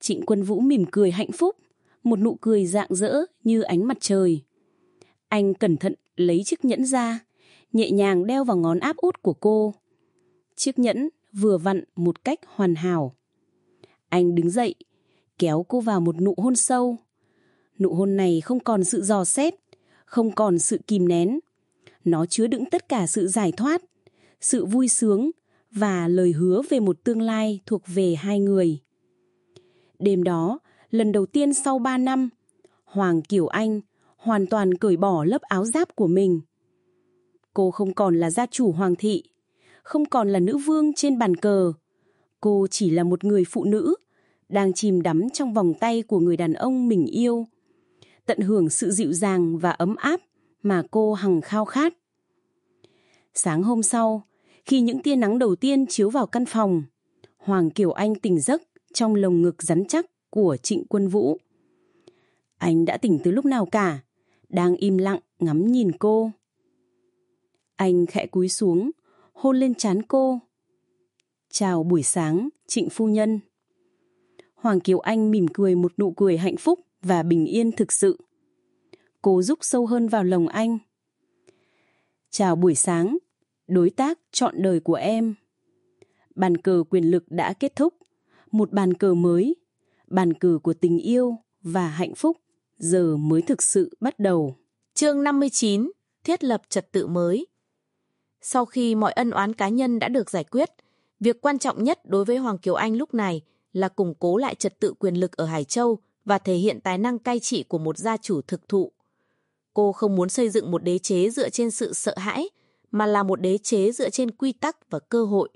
Trịnh Quân Vũ mỉm cười hạnh phúc, một nụ cười rạng rỡ như ánh mặt trời. Anh cẩn thận lấy chiếc nhẫn ra, nhẹ nhàng đeo vào ngón áp út của cô. Chiếc nhẫn vừa vặn một cách hoàn hảo. Anh đứng dậy, kéo cô vào một nụ hôn sâu. Nụ hôn này không còn sự dò xét, không còn sự kìm nén. Nó chứa đựng tất cả sự giải thoát, sự vui sướng và lời hứa về một tương lai thuộc về hai người. Đêm đó, lần đầu tiên sau ba năm, Hoàng Kiều Anh hoàn toàn cởi bỏ lớp áo giáp của mình. Cô không còn là gia chủ hoàng thị, không còn là nữ vương trên bàn cờ. Cô chỉ là một người phụ nữ đang chìm đắm trong vòng tay của người đàn ông mình yêu, tận hưởng sự dịu dàng và ấm áp mà cô hằng khao khát. Sáng hôm sau, khi những tia nắng đầu tiên chiếu vào căn phòng, Hoàng Kiều Anh tỉnh giấc trong lồng ngực rắn chắc của Trịnh Quân Vũ. Anh đã tỉnh từ lúc nào cả, đang im lặng ngắm nhìn cô. Anh khẽ cúi xuống, hôn lên trán cô. Chào buổi sáng, Trịnh Phu Nhân. Hoàng Kiều Anh mỉm cười một nụ cười hạnh phúc và bình yên thực sự. Cô rúc sâu hơn vào lòng anh. Chào buổi sáng, đối tác chọn đời của em. Bàn cờ quyền lực đã kết thúc, một bàn cờ mới, bàn cờ của tình yêu và hạnh phúc giờ mới thực sự bắt đầu. Chương 59: Thiết lập trật tự mới. Sau khi mọi ân oán cá nhân đã được giải quyết, việc quan trọng nhất đối với Hoàng Kiều Anh lúc này là củng cố lại trật tự quyền lực ở Hải Châu và thể hiện tài năng cai trị của một gia chủ thực thụ. Cô không muốn xây dựng một đế chế dựa trên sự sợ hãi, mà là một đế chế dựa trên quy tắc và cơ hội.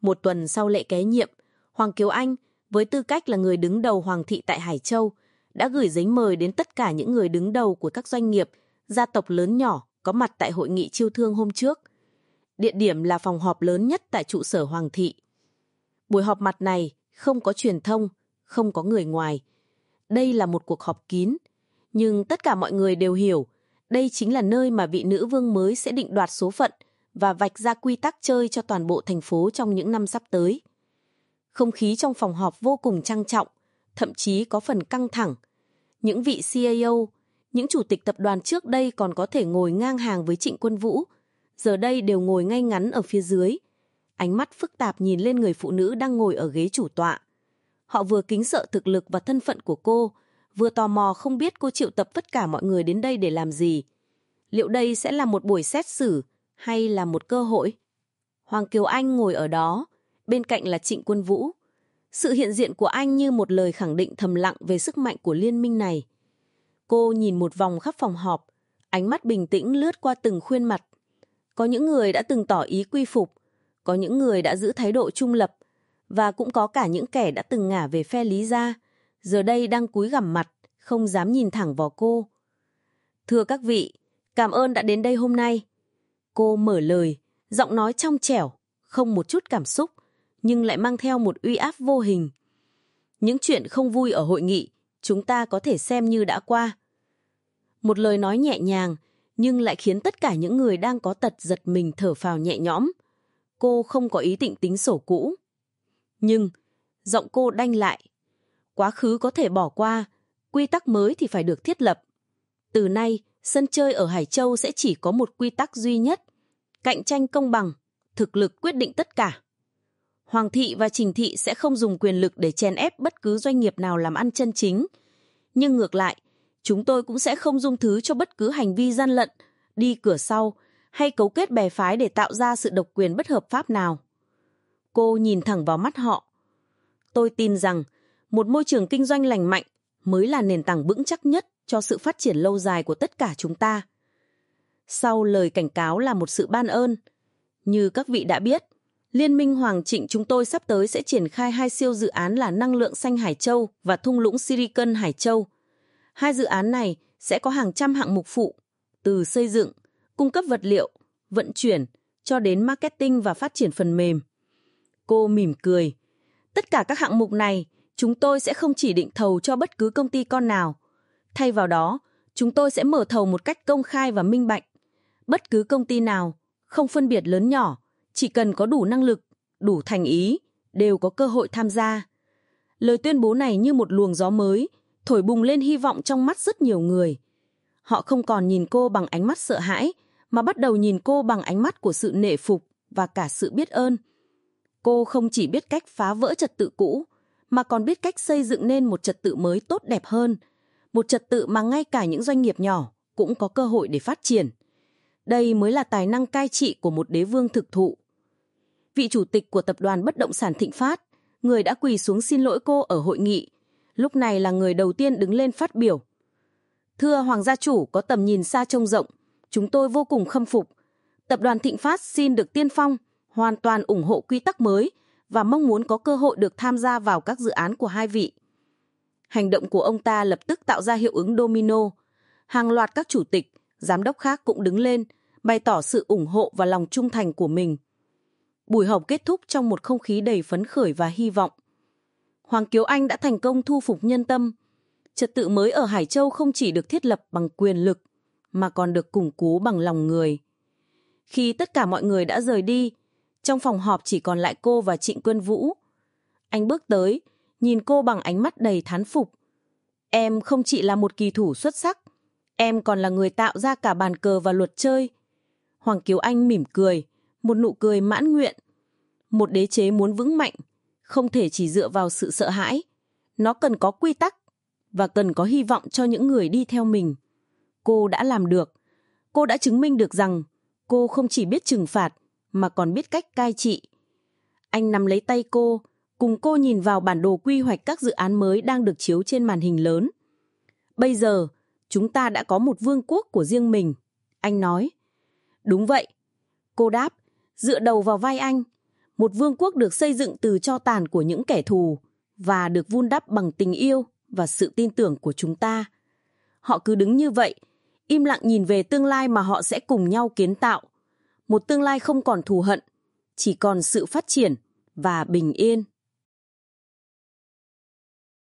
Một tuần sau lễ kế nhiệm, Hoàng Kiều Anh, với tư cách là người đứng đầu Hoàng thị tại Hải Châu, đã gửi giấy mời đến tất cả những người đứng đầu của các doanh nghiệp, gia tộc lớn nhỏ có mặt tại hội nghị chiêu thương hôm trước. Địa điểm là phòng họp lớn nhất tại trụ sở Hoàng thị. Buổi họp mặt này không có truyền thông, không có người ngoài. Đây là một cuộc họp kín, nhưng tất cả mọi người đều hiểu đây chính là nơi mà vị nữ vương mới sẽ định đoạt số phận và vạch ra quy tắc chơi cho toàn bộ thành phố trong những năm sắp tới. Không khí trong phòng họp vô cùng trang trọng, thậm chí có phần căng thẳng. Những vị CAO, những chủ tịch tập đoàn trước đây còn có thể ngồi ngang hàng với Trịnh Quân Vũ, giờ đây đều ngồi ngay ngắn ở phía dưới. Ánh mắt phức tạp nhìn lên người phụ nữ đang ngồi ở ghế chủ tọa. Họ vừa kính sợ thực lực và thân phận của cô, vừa tò mò không biết cô triệu tập tất cả mọi người đến đây để làm gì. Liệu đây sẽ là một buổi xét xử hay là một cơ hội? Hoàng Kiều Anh ngồi ở đó, bên cạnh là Trịnh Quân Vũ. Sự hiện diện của anh như một lời khẳng định thầm lặng về sức mạnh của liên minh này. Cô nhìn một vòng khắp phòng họp, ánh mắt bình tĩnh lướt qua từng khuyên mặt. Có những người đã từng tỏ ý quy phục, có những người đã giữ thái độ trung lập, và cũng có cả những kẻ đã từng ngả về phe lý gia, giờ đây đang cúi gằm mặt, không dám nhìn thẳng vào cô. Thưa các vị, cảm ơn đã đến đây hôm nay. Cô mở lời, giọng nói trong trẻo, không một chút cảm xúc, nhưng lại mang theo một uy áp vô hình. Những chuyện không vui ở hội nghị, chúng ta có thể xem như đã qua. Một lời nói nhẹ nhàng, nhưng lại khiến tất cả những người đang có tật giật mình thở phào nhẹ nhõm. Cô không có ý định tính sổ cũ. Nhưng, giọng cô đanh lại. Quá khứ có thể bỏ qua, quy tắc mới thì phải được thiết lập. Từ nay, sân chơi ở Hải Châu sẽ chỉ có một quy tắc duy nhất. Cạnh tranh công bằng, thực lực quyết định tất cả. Hoàng thị và Trình thị sẽ không dùng quyền lực để chèn ép bất cứ doanh nghiệp nào làm ăn chân chính. Nhưng ngược lại, chúng tôi cũng sẽ không dung thứ cho bất cứ hành vi gian lận, đi cửa sau hay cấu kết bè phái để tạo ra sự độc quyền bất hợp pháp nào. Cô nhìn thẳng vào mắt họ. Tôi tin rằng một môi trường kinh doanh lành mạnh mới là nền tảng vững chắc nhất cho sự phát triển lâu dài của tất cả chúng ta. Sau lời cảnh cáo là một sự ban ơn. Như các vị đã biết, Liên minh Hoàng Trịnh chúng tôi sắp tới sẽ triển khai hai siêu dự án là năng lượng xanh Hải Châu và thung lũng Silicon Hải Châu. Hai dự án này sẽ có hàng trăm hạng mục phụ, từ xây dựng, cung cấp vật liệu, vận chuyển, cho đến marketing và phát triển phần mềm. Cô mỉm cười. Tất cả các hạng mục này, chúng tôi sẽ không chỉ định thầu cho bất cứ công ty con nào. Thay vào đó, chúng tôi sẽ mở thầu một cách công khai và minh bạch. Bất cứ công ty nào, không phân biệt lớn nhỏ, chỉ cần có đủ năng lực, đủ thành ý, đều có cơ hội tham gia. Lời tuyên bố này như một luồng gió mới, thổi bùng lên hy vọng trong mắt rất nhiều người. Họ không còn nhìn cô bằng ánh mắt sợ hãi, mà bắt đầu nhìn cô bằng ánh mắt của sự nể phục và cả sự biết ơn. Cô không chỉ biết cách phá vỡ trật tự cũ, mà còn biết cách xây dựng nên một trật tự mới tốt đẹp hơn, một trật tự mà ngay cả những doanh nghiệp nhỏ cũng có cơ hội để phát triển. Đây mới là tài năng cai trị của một đế vương thực thụ vị chủ tịch của tập đoàn bất động sản Thịnh Phát, người đã quỳ xuống xin lỗi cô ở hội nghị, lúc này là người đầu tiên đứng lên phát biểu. Thưa Hoàng gia chủ có tầm nhìn xa trông rộng, chúng tôi vô cùng khâm phục. Tập đoàn Thịnh Phát xin được tiên phong, hoàn toàn ủng hộ quy tắc mới và mong muốn có cơ hội được tham gia vào các dự án của hai vị. Hành động của ông ta lập tức tạo ra hiệu ứng domino. Hàng loạt các chủ tịch, giám đốc khác cũng đứng lên, bày tỏ sự ủng hộ và lòng trung thành của mình. Buổi họp kết thúc trong một không khí đầy phấn khởi và hy vọng. Hoàng Kiều Anh đã thành công thu phục nhân tâm. Trật tự mới ở Hải Châu không chỉ được thiết lập bằng quyền lực, mà còn được củng cố bằng lòng người. Khi tất cả mọi người đã rời đi, trong phòng họp chỉ còn lại cô và Trịnh Quân Vũ. Anh bước tới, nhìn cô bằng ánh mắt đầy thán phục. Em không chỉ là một kỳ thủ xuất sắc, em còn là người tạo ra cả bàn cờ và luật chơi. Hoàng Kiều Anh mỉm cười, một nụ cười mãn nguyện. Một đế chế muốn vững mạnh, không thể chỉ dựa vào sự sợ hãi. Nó cần có quy tắc và cần có hy vọng cho những người đi theo mình. Cô đã làm được. Cô đã chứng minh được rằng cô không chỉ biết trừng phạt mà còn biết cách cai trị. Anh nắm lấy tay cô, cùng cô nhìn vào bản đồ quy hoạch các dự án mới đang được chiếu trên màn hình lớn. Bây giờ, chúng ta đã có một vương quốc của riêng mình, anh nói. Đúng vậy, cô đáp, dựa đầu vào vai anh, một vương quốc được xây dựng từ cho tàn của những kẻ thù và được vun đắp bằng tình yêu và sự tin tưởng của chúng ta. Họ cứ đứng như vậy, im lặng nhìn về tương lai mà họ sẽ cùng nhau kiến tạo. Một tương lai không còn thù hận, chỉ còn sự phát triển và bình yên.